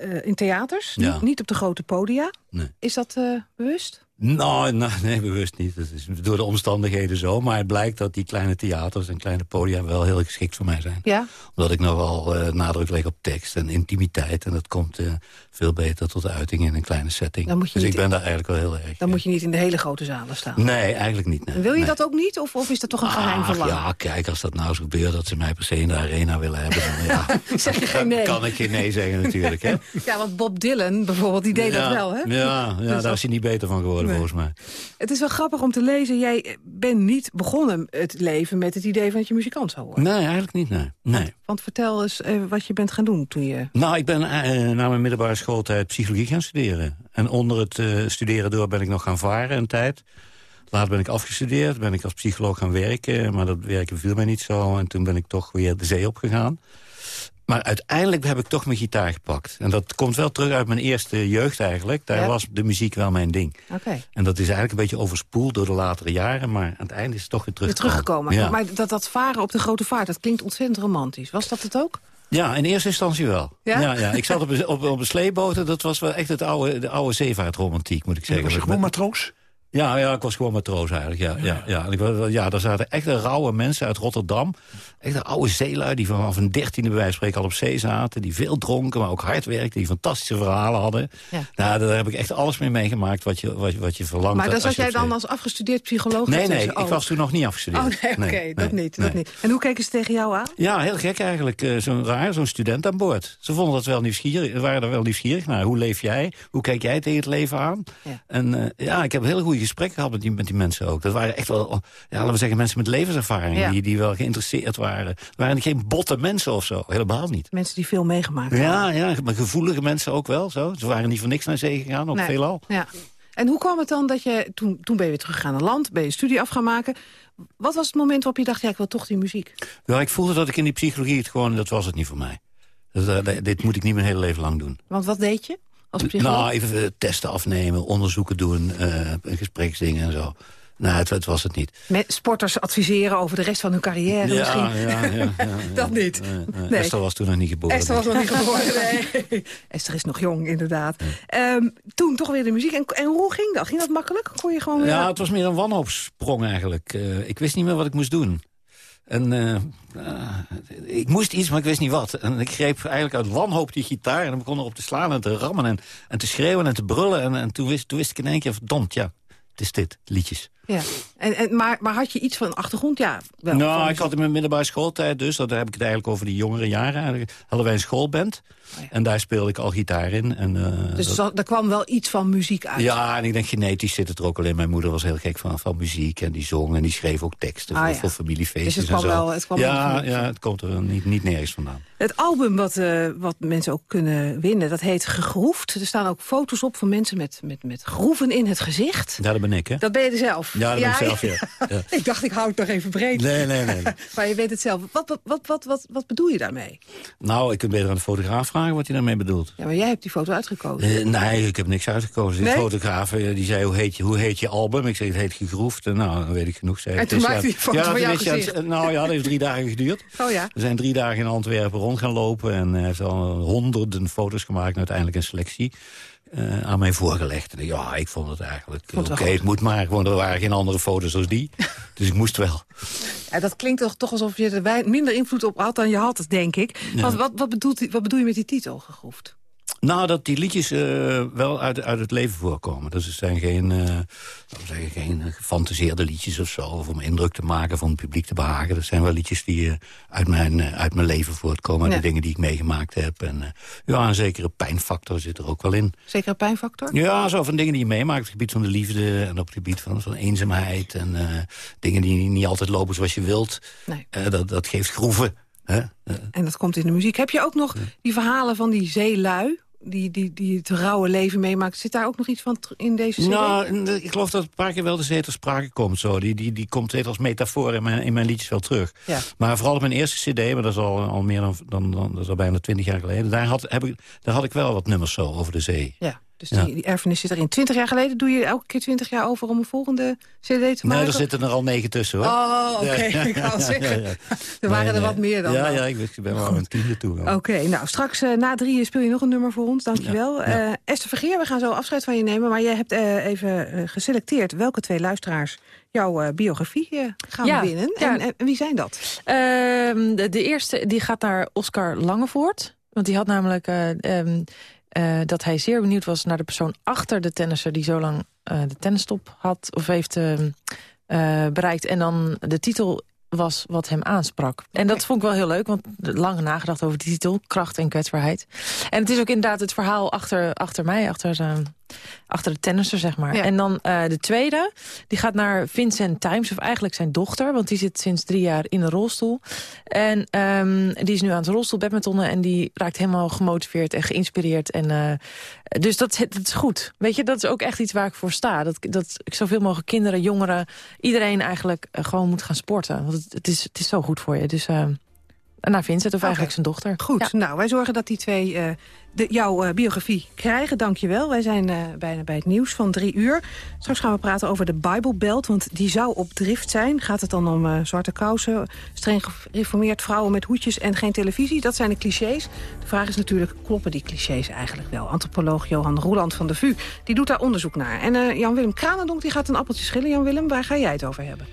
eh, in theaters, niet, niet op de grote podia. Nee. Is dat bewust? Nou, *laughs* nou, nee, bewust niet. Dat is door de omstandigheden zo. Maar het blijkt dat die kleine theaters en kleine podia wel heel geschikt voor mij zijn. Ja. Omdat ik nogal eh nadruk leg op tekst en intimiteit. En dat komt eh, veel beter tot uiting in een kleine setting. Je dus niet- ik ben daar eigenlijk wel heel erg... Dan moet je niet in de hele grote zalen staan. Nee, eigenlijk niet. Nee. Wil je Nee. dat ook niet? Of, of is dat toch een geheim Ach, verlangen? Ja, kijk, als dat nou eens gebeurt dat ze mij per se in de arena willen hebben... dan ja, *laughs* zeg je geen dan nee. kan ik geen nee zeggen natuurlijk. Hè? *laughs* Ja, want Bob Dylan bijvoorbeeld, die deed ja, dat wel, hè? Ja, ja Dus daar is hij niet beter van geworden. Volgens mij. Het is wel grappig om te lezen. Jij bent niet begonnen het leven met het idee van dat je muzikant zou worden. Nee, eigenlijk niet, nee. nee. Want vertel eens eh, wat je bent gaan doen toen je... Nou, ik ben eh, na mijn middelbare schooltijd psychologie gaan studeren. En onder het studeren door ben ik nog gaan varen een tijd. Later ben ik afgestudeerd, ben ik als psycholoog gaan werken. Maar dat werken viel mij niet zo. En toen ben ik toch weer de zee opgegaan. Maar uiteindelijk heb ik toch mijn gitaar gepakt. En dat komt wel terug uit mijn eerste jeugd eigenlijk. Daar Ja. was de muziek wel mijn ding. Oké. En dat is eigenlijk een beetje overspoeld door de latere jaren. Maar aan het einde is het toch weer Weer teruggekomen. teruggekomen. Ja. Maar dat, dat varen op de grote vaart, dat klinkt ontzettend romantisch. Was dat het ook? Ja, in eerste instantie wel. Ja? Ja? Ja, Ik zat op een, op, op een sleeboot. Dat was wel echt het oude, de oude zeevaartromantiek, moet ik zeggen. Was je gewoon matroos? Ja, ja, ik was gewoon matroos eigenlijk. Ja, ja. Ja, En ik, was- ja, daar zaten echt rauwe mensen uit Rotterdam. Echt oude zeelui die vanaf een dertiende bij wijze van spreken al op zee zaten. Die veel dronken, maar ook hard werkten. Die fantastische verhalen hadden. Ja. Nou, daar heb ik echt alles mee meegemaakt wat je, wat, wat je verlangt. Maar als zat jij zee- dan als afgestudeerd psycholoog Nee, nee, ik was toen nog niet afgestudeerd. Oh nee, oké, dat niet. Dat nee. niet. En hoe keken ze tegen jou aan? Ja, heel gek eigenlijk. Eh, zo'n raar, zo'n student aan boord. Ze vonden dat wel nieuwsgierig, waren er wel nieuwsgierig naar. Hoe leef jij? Hoe kijk jij tegen het leven aan? Ja. En eh, ja, ik heb heel goede gesprekken gehad met die, met die mensen ook. Dat waren echt wel, ja, laten we zeggen, mensen met levenservaring. Ja. Die, die wel geïnteresseerd waren. Het waren geen botte mensen of zo. Helemaal niet. Mensen die veel meegemaakt hebben. Ja, ja, maar gevoelige mensen ook wel. Zo. Ze waren niet voor niks naar zee gegaan, ook Nee. veelal. Ja. En hoe kwam het dan dat je, toen, toen ben je weer teruggegaan naar land, ben je studie af gaan maken. Wat was het moment waarop je dacht, ja, ik wil toch die muziek? Ja, ik voelde dat ik in die psychologie het gewoon, dat was het niet voor mij. Dat, eh, dit moet ik niet mijn hele leven lang doen. Want wat deed je als psycholoog? Nou, even eh, testen afnemen, onderzoeken doen, eh gespreksdingen en zo. Nou, het, het was het niet. Met sporters adviseren over de rest van hun carrière misschien. Ja, ja, ja, ja, *laughs* dat niet. Nee, Nee. Esther was toen nog niet geboren. Esther was nog niet geboren, *laughs* nee. Esther is nog jong, inderdaad. Ehm, toen toch weer de muziek. En, en hoe ging dat? Ging dat makkelijk? Kon je gewoon weer... Ja, het was meer een wanhoopsprong eigenlijk. Eh, ik wist niet meer wat ik moest doen. En eh, ik moest iets, maar ik wist niet wat. En ik greep eigenlijk uit wanhoop die gitaar... en begon erop te slaan en te rammen en, en te schreeuwen en te brullen. En, en toen, wist, toen wist ik in één keer, verdomd, ja, het is dit, liedjes. Ja. En, en, maar, maar had je iets van achtergrond? Ja, wel. nou, ik had in mijn middelbare schooltijd dus... dat heb ik het eigenlijk over die jongere jaren. Eigenlijk hadden wij een schoolband. En daar speelde ik al gitaar in. En, eh, Dus dat- er kwam wel iets van muziek uit. Ja, en ik denk genetisch zit het er ook al in. Mijn moeder was heel gek van, van muziek en die zong en die schreef ook teksten Ah, voor, ja. voor familiefeestjes Dus het kwam en zo. wel- het kwam wel ja, van- ja, het komt er niet, niet nergens vandaan. Het album wat, eh, wat mensen ook kunnen winnen, dat heet Gegroefd. Er staan ook foto's op van mensen met, met, met groeven in het gezicht. Ja, dat ben ik, hè? Dat ben je er zelf? Ja, dat ben ik zelf, ja. *laughs* Ja. ik dacht, ik hou het nog even breed. Nee, nee, nee. *laughs* maar je weet het zelf. Wat, wat, wat, wat, wat, bedoel je daarmee? Nou, ik kunt beter aan de fotograaf vragen wat hij daarmee bedoelt. Ja, maar jij hebt die foto uitgekozen. Eh, nee, ik heb niks uitgekozen. Die Nee? fotograaf eh, die zei, hoe heet, je, hoe heet je album? Ik zei, het heet Gegroefd. En nou, dan weet ik genoeg. Zei, En toen is, maakte hij foto ja, van gezicht. Nou ja, dat heeft drie dagen geduurd. Oh ja? We zijn drie dagen in Antwerpen rond gaan lopen. En hij heeft al honderden foto's gemaakt. En uiteindelijk een selectie eh, aan mij voorgelegd. En ja, ik vond het eigenlijk... Oké, het moet maar. Gewoon, er waren geen andere foto's als die. *laughs* dus ik moest wel. Ja, dat klinkt toch, toch alsof je er minder invloed op had dan je had, denk ik. Ja. Want wat, wat, bedoelt, wat bedoel je met die titel, Gegroefd? Nou, dat die liedjes eh, wel uit, uit het leven voorkomen. Dus het zijn geen, we zeggen, geen eh, gefantaseerde liedjes of zo. Of om indruk te maken, of om het publiek te behagen. Dat zijn wel liedjes die uit, mijn, uit mijn leven voortkomen. Ja. de dingen die ik meegemaakt heb. En ja, een zekere pijnfactor zit er ook wel in. Zeker een pijnfactor? Ja, zo van dingen die je meemaakt op het gebied van de liefde... en op het gebied van, van eenzaamheid. En dingen die niet altijd lopen zoals je wilt. Nee. Dat, dat geeft groeven. Hè? En dat komt in de muziek. Heb je ook nog die verhalen van die zeelui... Die, die, die het rauwe leven meemaakt. Zit daar ook nog iets van in deze CD? Nou, ik geloof dat een paar keer wel de zee ter sprake komt. Zo. Die, die, die komt steeds als metafoor in mijn, in mijn liedjes wel terug. Ja. Maar vooral op mijn eerste cd, maar dat is al, al meer dan, dan, dan dat is al bijna twintig jaar geleden... Daar had, heb ik, daar had ik wel wat nummers zo over de zee. Ja, dus Ja. Die, die erfenis zit erin. Twintig jaar geleden doe je elke keer twintig jaar over... om een volgende cd te maken? Nee, er zitten er al negen tussen, hoor. Oh, oké. Ja, ja, *laughs* Ik wou zeggen. ja, ja. Er waren Nee, er wat meer dan Ja, ja ik, wist- ik ben wel aan een tiende toe. Oké, nou straks eh, na drieën speel je nog een nummer voor ons, dankjewel. Eh Esther Vergeer, we gaan zo afscheid van je nemen... maar jij hebt eh, even geselecteerd welke twee luisteraars jouw eh, biografie gaan Ja, winnen. ja. En, en wie zijn dat? Ehm, de, de eerste die gaat naar Oscar Langevoort. Want die had namelijk eh, eh, dat hij zeer benieuwd was naar de persoon achter de tennisser... die zo lang eh, de tennisstop had of heeft ehm, eh, bereikt. En dan de titel was wat hem aansprak. En dat vond ik wel heel leuk, want lang nagedacht over die titel. Kracht en kwetsbaarheid. En het is ook inderdaad het verhaal achter, achter mij, achter, achter de tennisser, zeg maar. Ja. En dan eh, de tweede, die gaat naar Vincent Times, of eigenlijk zijn dochter. Want die zit sinds drie jaar in een rolstoel. En ehm, die is nu aan het rolstoel badmintonnen. En die raakt helemaal gemotiveerd en geïnspireerd. En, eh, dus dat, dat is goed. Weet je, dat is ook echt iets waar ik voor sta. Dat, dat ik zoveel mogelijk kinderen, jongeren, iedereen eigenlijk eh, gewoon moet gaan sporten. Want het, het, is, het is zo goed voor je. Dus eh naar Vincent, of eigenlijk zijn dochter. Goed, Ja. nou, wij zorgen dat die twee eh, de, jouw eh, biografie krijgen. Dankjewel. Wij zijn eh, bijna bij het nieuws van drie uur. Straks gaan we praten over de Bible Belt, want die zou op drift zijn. Gaat het dan om eh, zwarte kousen, streng gereformeerd vrouwen met hoedjes en geen televisie? Dat zijn de clichés. De vraag is natuurlijk, kloppen die clichés eigenlijk wel? Antropoloog Johan Roeland van de VU, die doet daar onderzoek naar. En eh, Jan-Willem Kranendonk die gaat een appeltje schillen. Jan-Willem, waar ga jij het over hebben?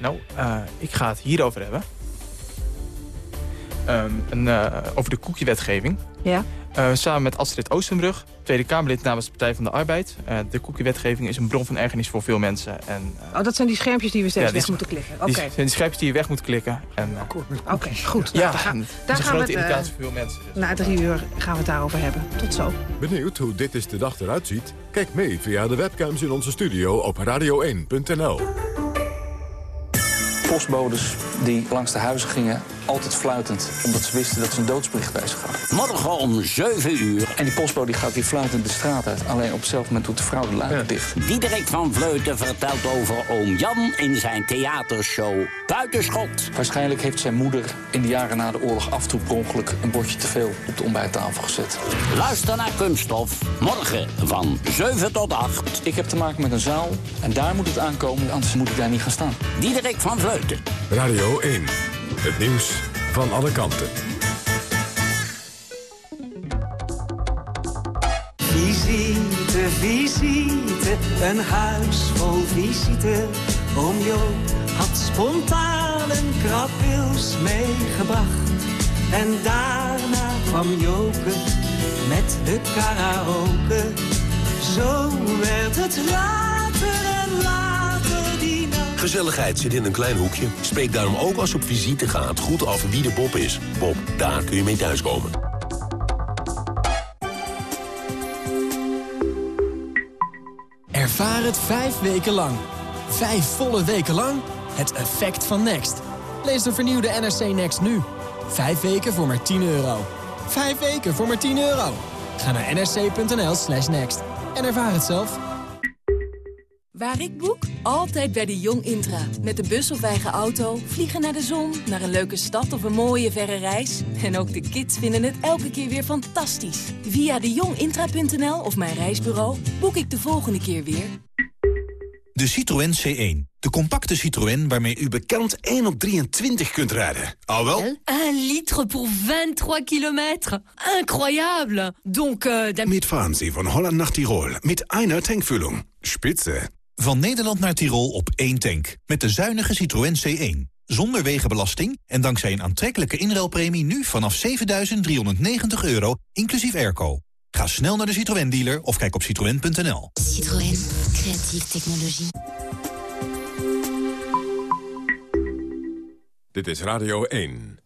Nou, eh, ik ga het hierover hebben. Ehm, een, eh, over de koekiewetgeving. Ja? Eh, samen met Astrid Oostenbrug, Tweede Kamerlid namens de Partij van de Arbeid. Eh, de koekiewetgeving is een bron van ergernis voor veel mensen. En, eh, Oh, dat zijn die schermpjes die we steeds Ja, weg moeten klikken. Oké, die, zijn die schrijfjes die je weg moet klikken. En, eh, Oké, goed. ja, Nou, daar gaan- *laughs* dat daar is een gaan we grote het, irritatie voor veel mensen. dus. Na drie uur gaan we het daarover hebben. Tot zo. Benieuwd hoe dit is de dag eruit ziet? Kijk mee via de webcams in onze studio op radio1.nl. postbodes die langs de huizen gingen altijd fluitend, omdat ze wisten dat ze een doodsbericht bij zich hadden. Morgen om 7 uur. En die postbode die gaat weer fluitend de straat uit. Alleen op hetzelfde moment doet de vrouw de luiken dicht. Diederik van Vleuten vertelt over oom Jan in zijn theatershow Buitenschot. Waarschijnlijk heeft zijn moeder in de jaren na de oorlog af en toe per ongeluk een bordje te veel op de ontbijttafel gezet. Luister naar Kunststof. Morgen van 7 tot 8. Ik heb te maken met een zaal en daar moet het aankomen, anders moet ik daar niet gaan staan. Diederik van Vleuten. Radio 1. Het nieuws van alle kanten. Visite, visite, een huis vol visite. Oom Jo had spontaan een krabwils meegebracht. En daarna kwam Joke met de karaoke. Zo werd het later en. Gezelligheid zit in een klein hoekje. Spreek daarom ook als je op visite gaat goed af wie de Bob is. Bob, daar kun je mee thuiskomen. Ervaar het vijf weken lang. Vijf volle weken lang. Het effect van Next. Lees de vernieuwde NRC Next nu. Vijf weken voor maar 10 euro. Vijf weken voor maar 10 euro. Ga naar nrc.nl slash next. En ervaar het zelf. Waar ik boek? Altijd bij de Jong Intra. Met de bus of eigen auto, vliegen naar de zon, naar een leuke stad of een mooie verre reis. En ook de kids vinden het elke keer weer fantastisch. Via de jongintra.nl of mijn reisbureau boek ik de volgende keer weer. De Citroën C1. De compacte Citroën waarmee u bekend 1 op 23 kunt rijden. Al wel? 1 litre voor 23 kilometer. Incroyable. Donc, uh, Mitfahren Sie von Holland nach Tirol mit einer Tankfüllung. Spitze. Van Nederland naar Tirol op één tank. Met de zuinige Citroën C1. Zonder wegenbelasting en dankzij een aantrekkelijke inruilpremie... nu vanaf 7.390 euro, inclusief airco. Ga snel naar de Citroën dealer of kijk op citroën.nl. Citroën, creatieve technologie. Dit is Radio 1.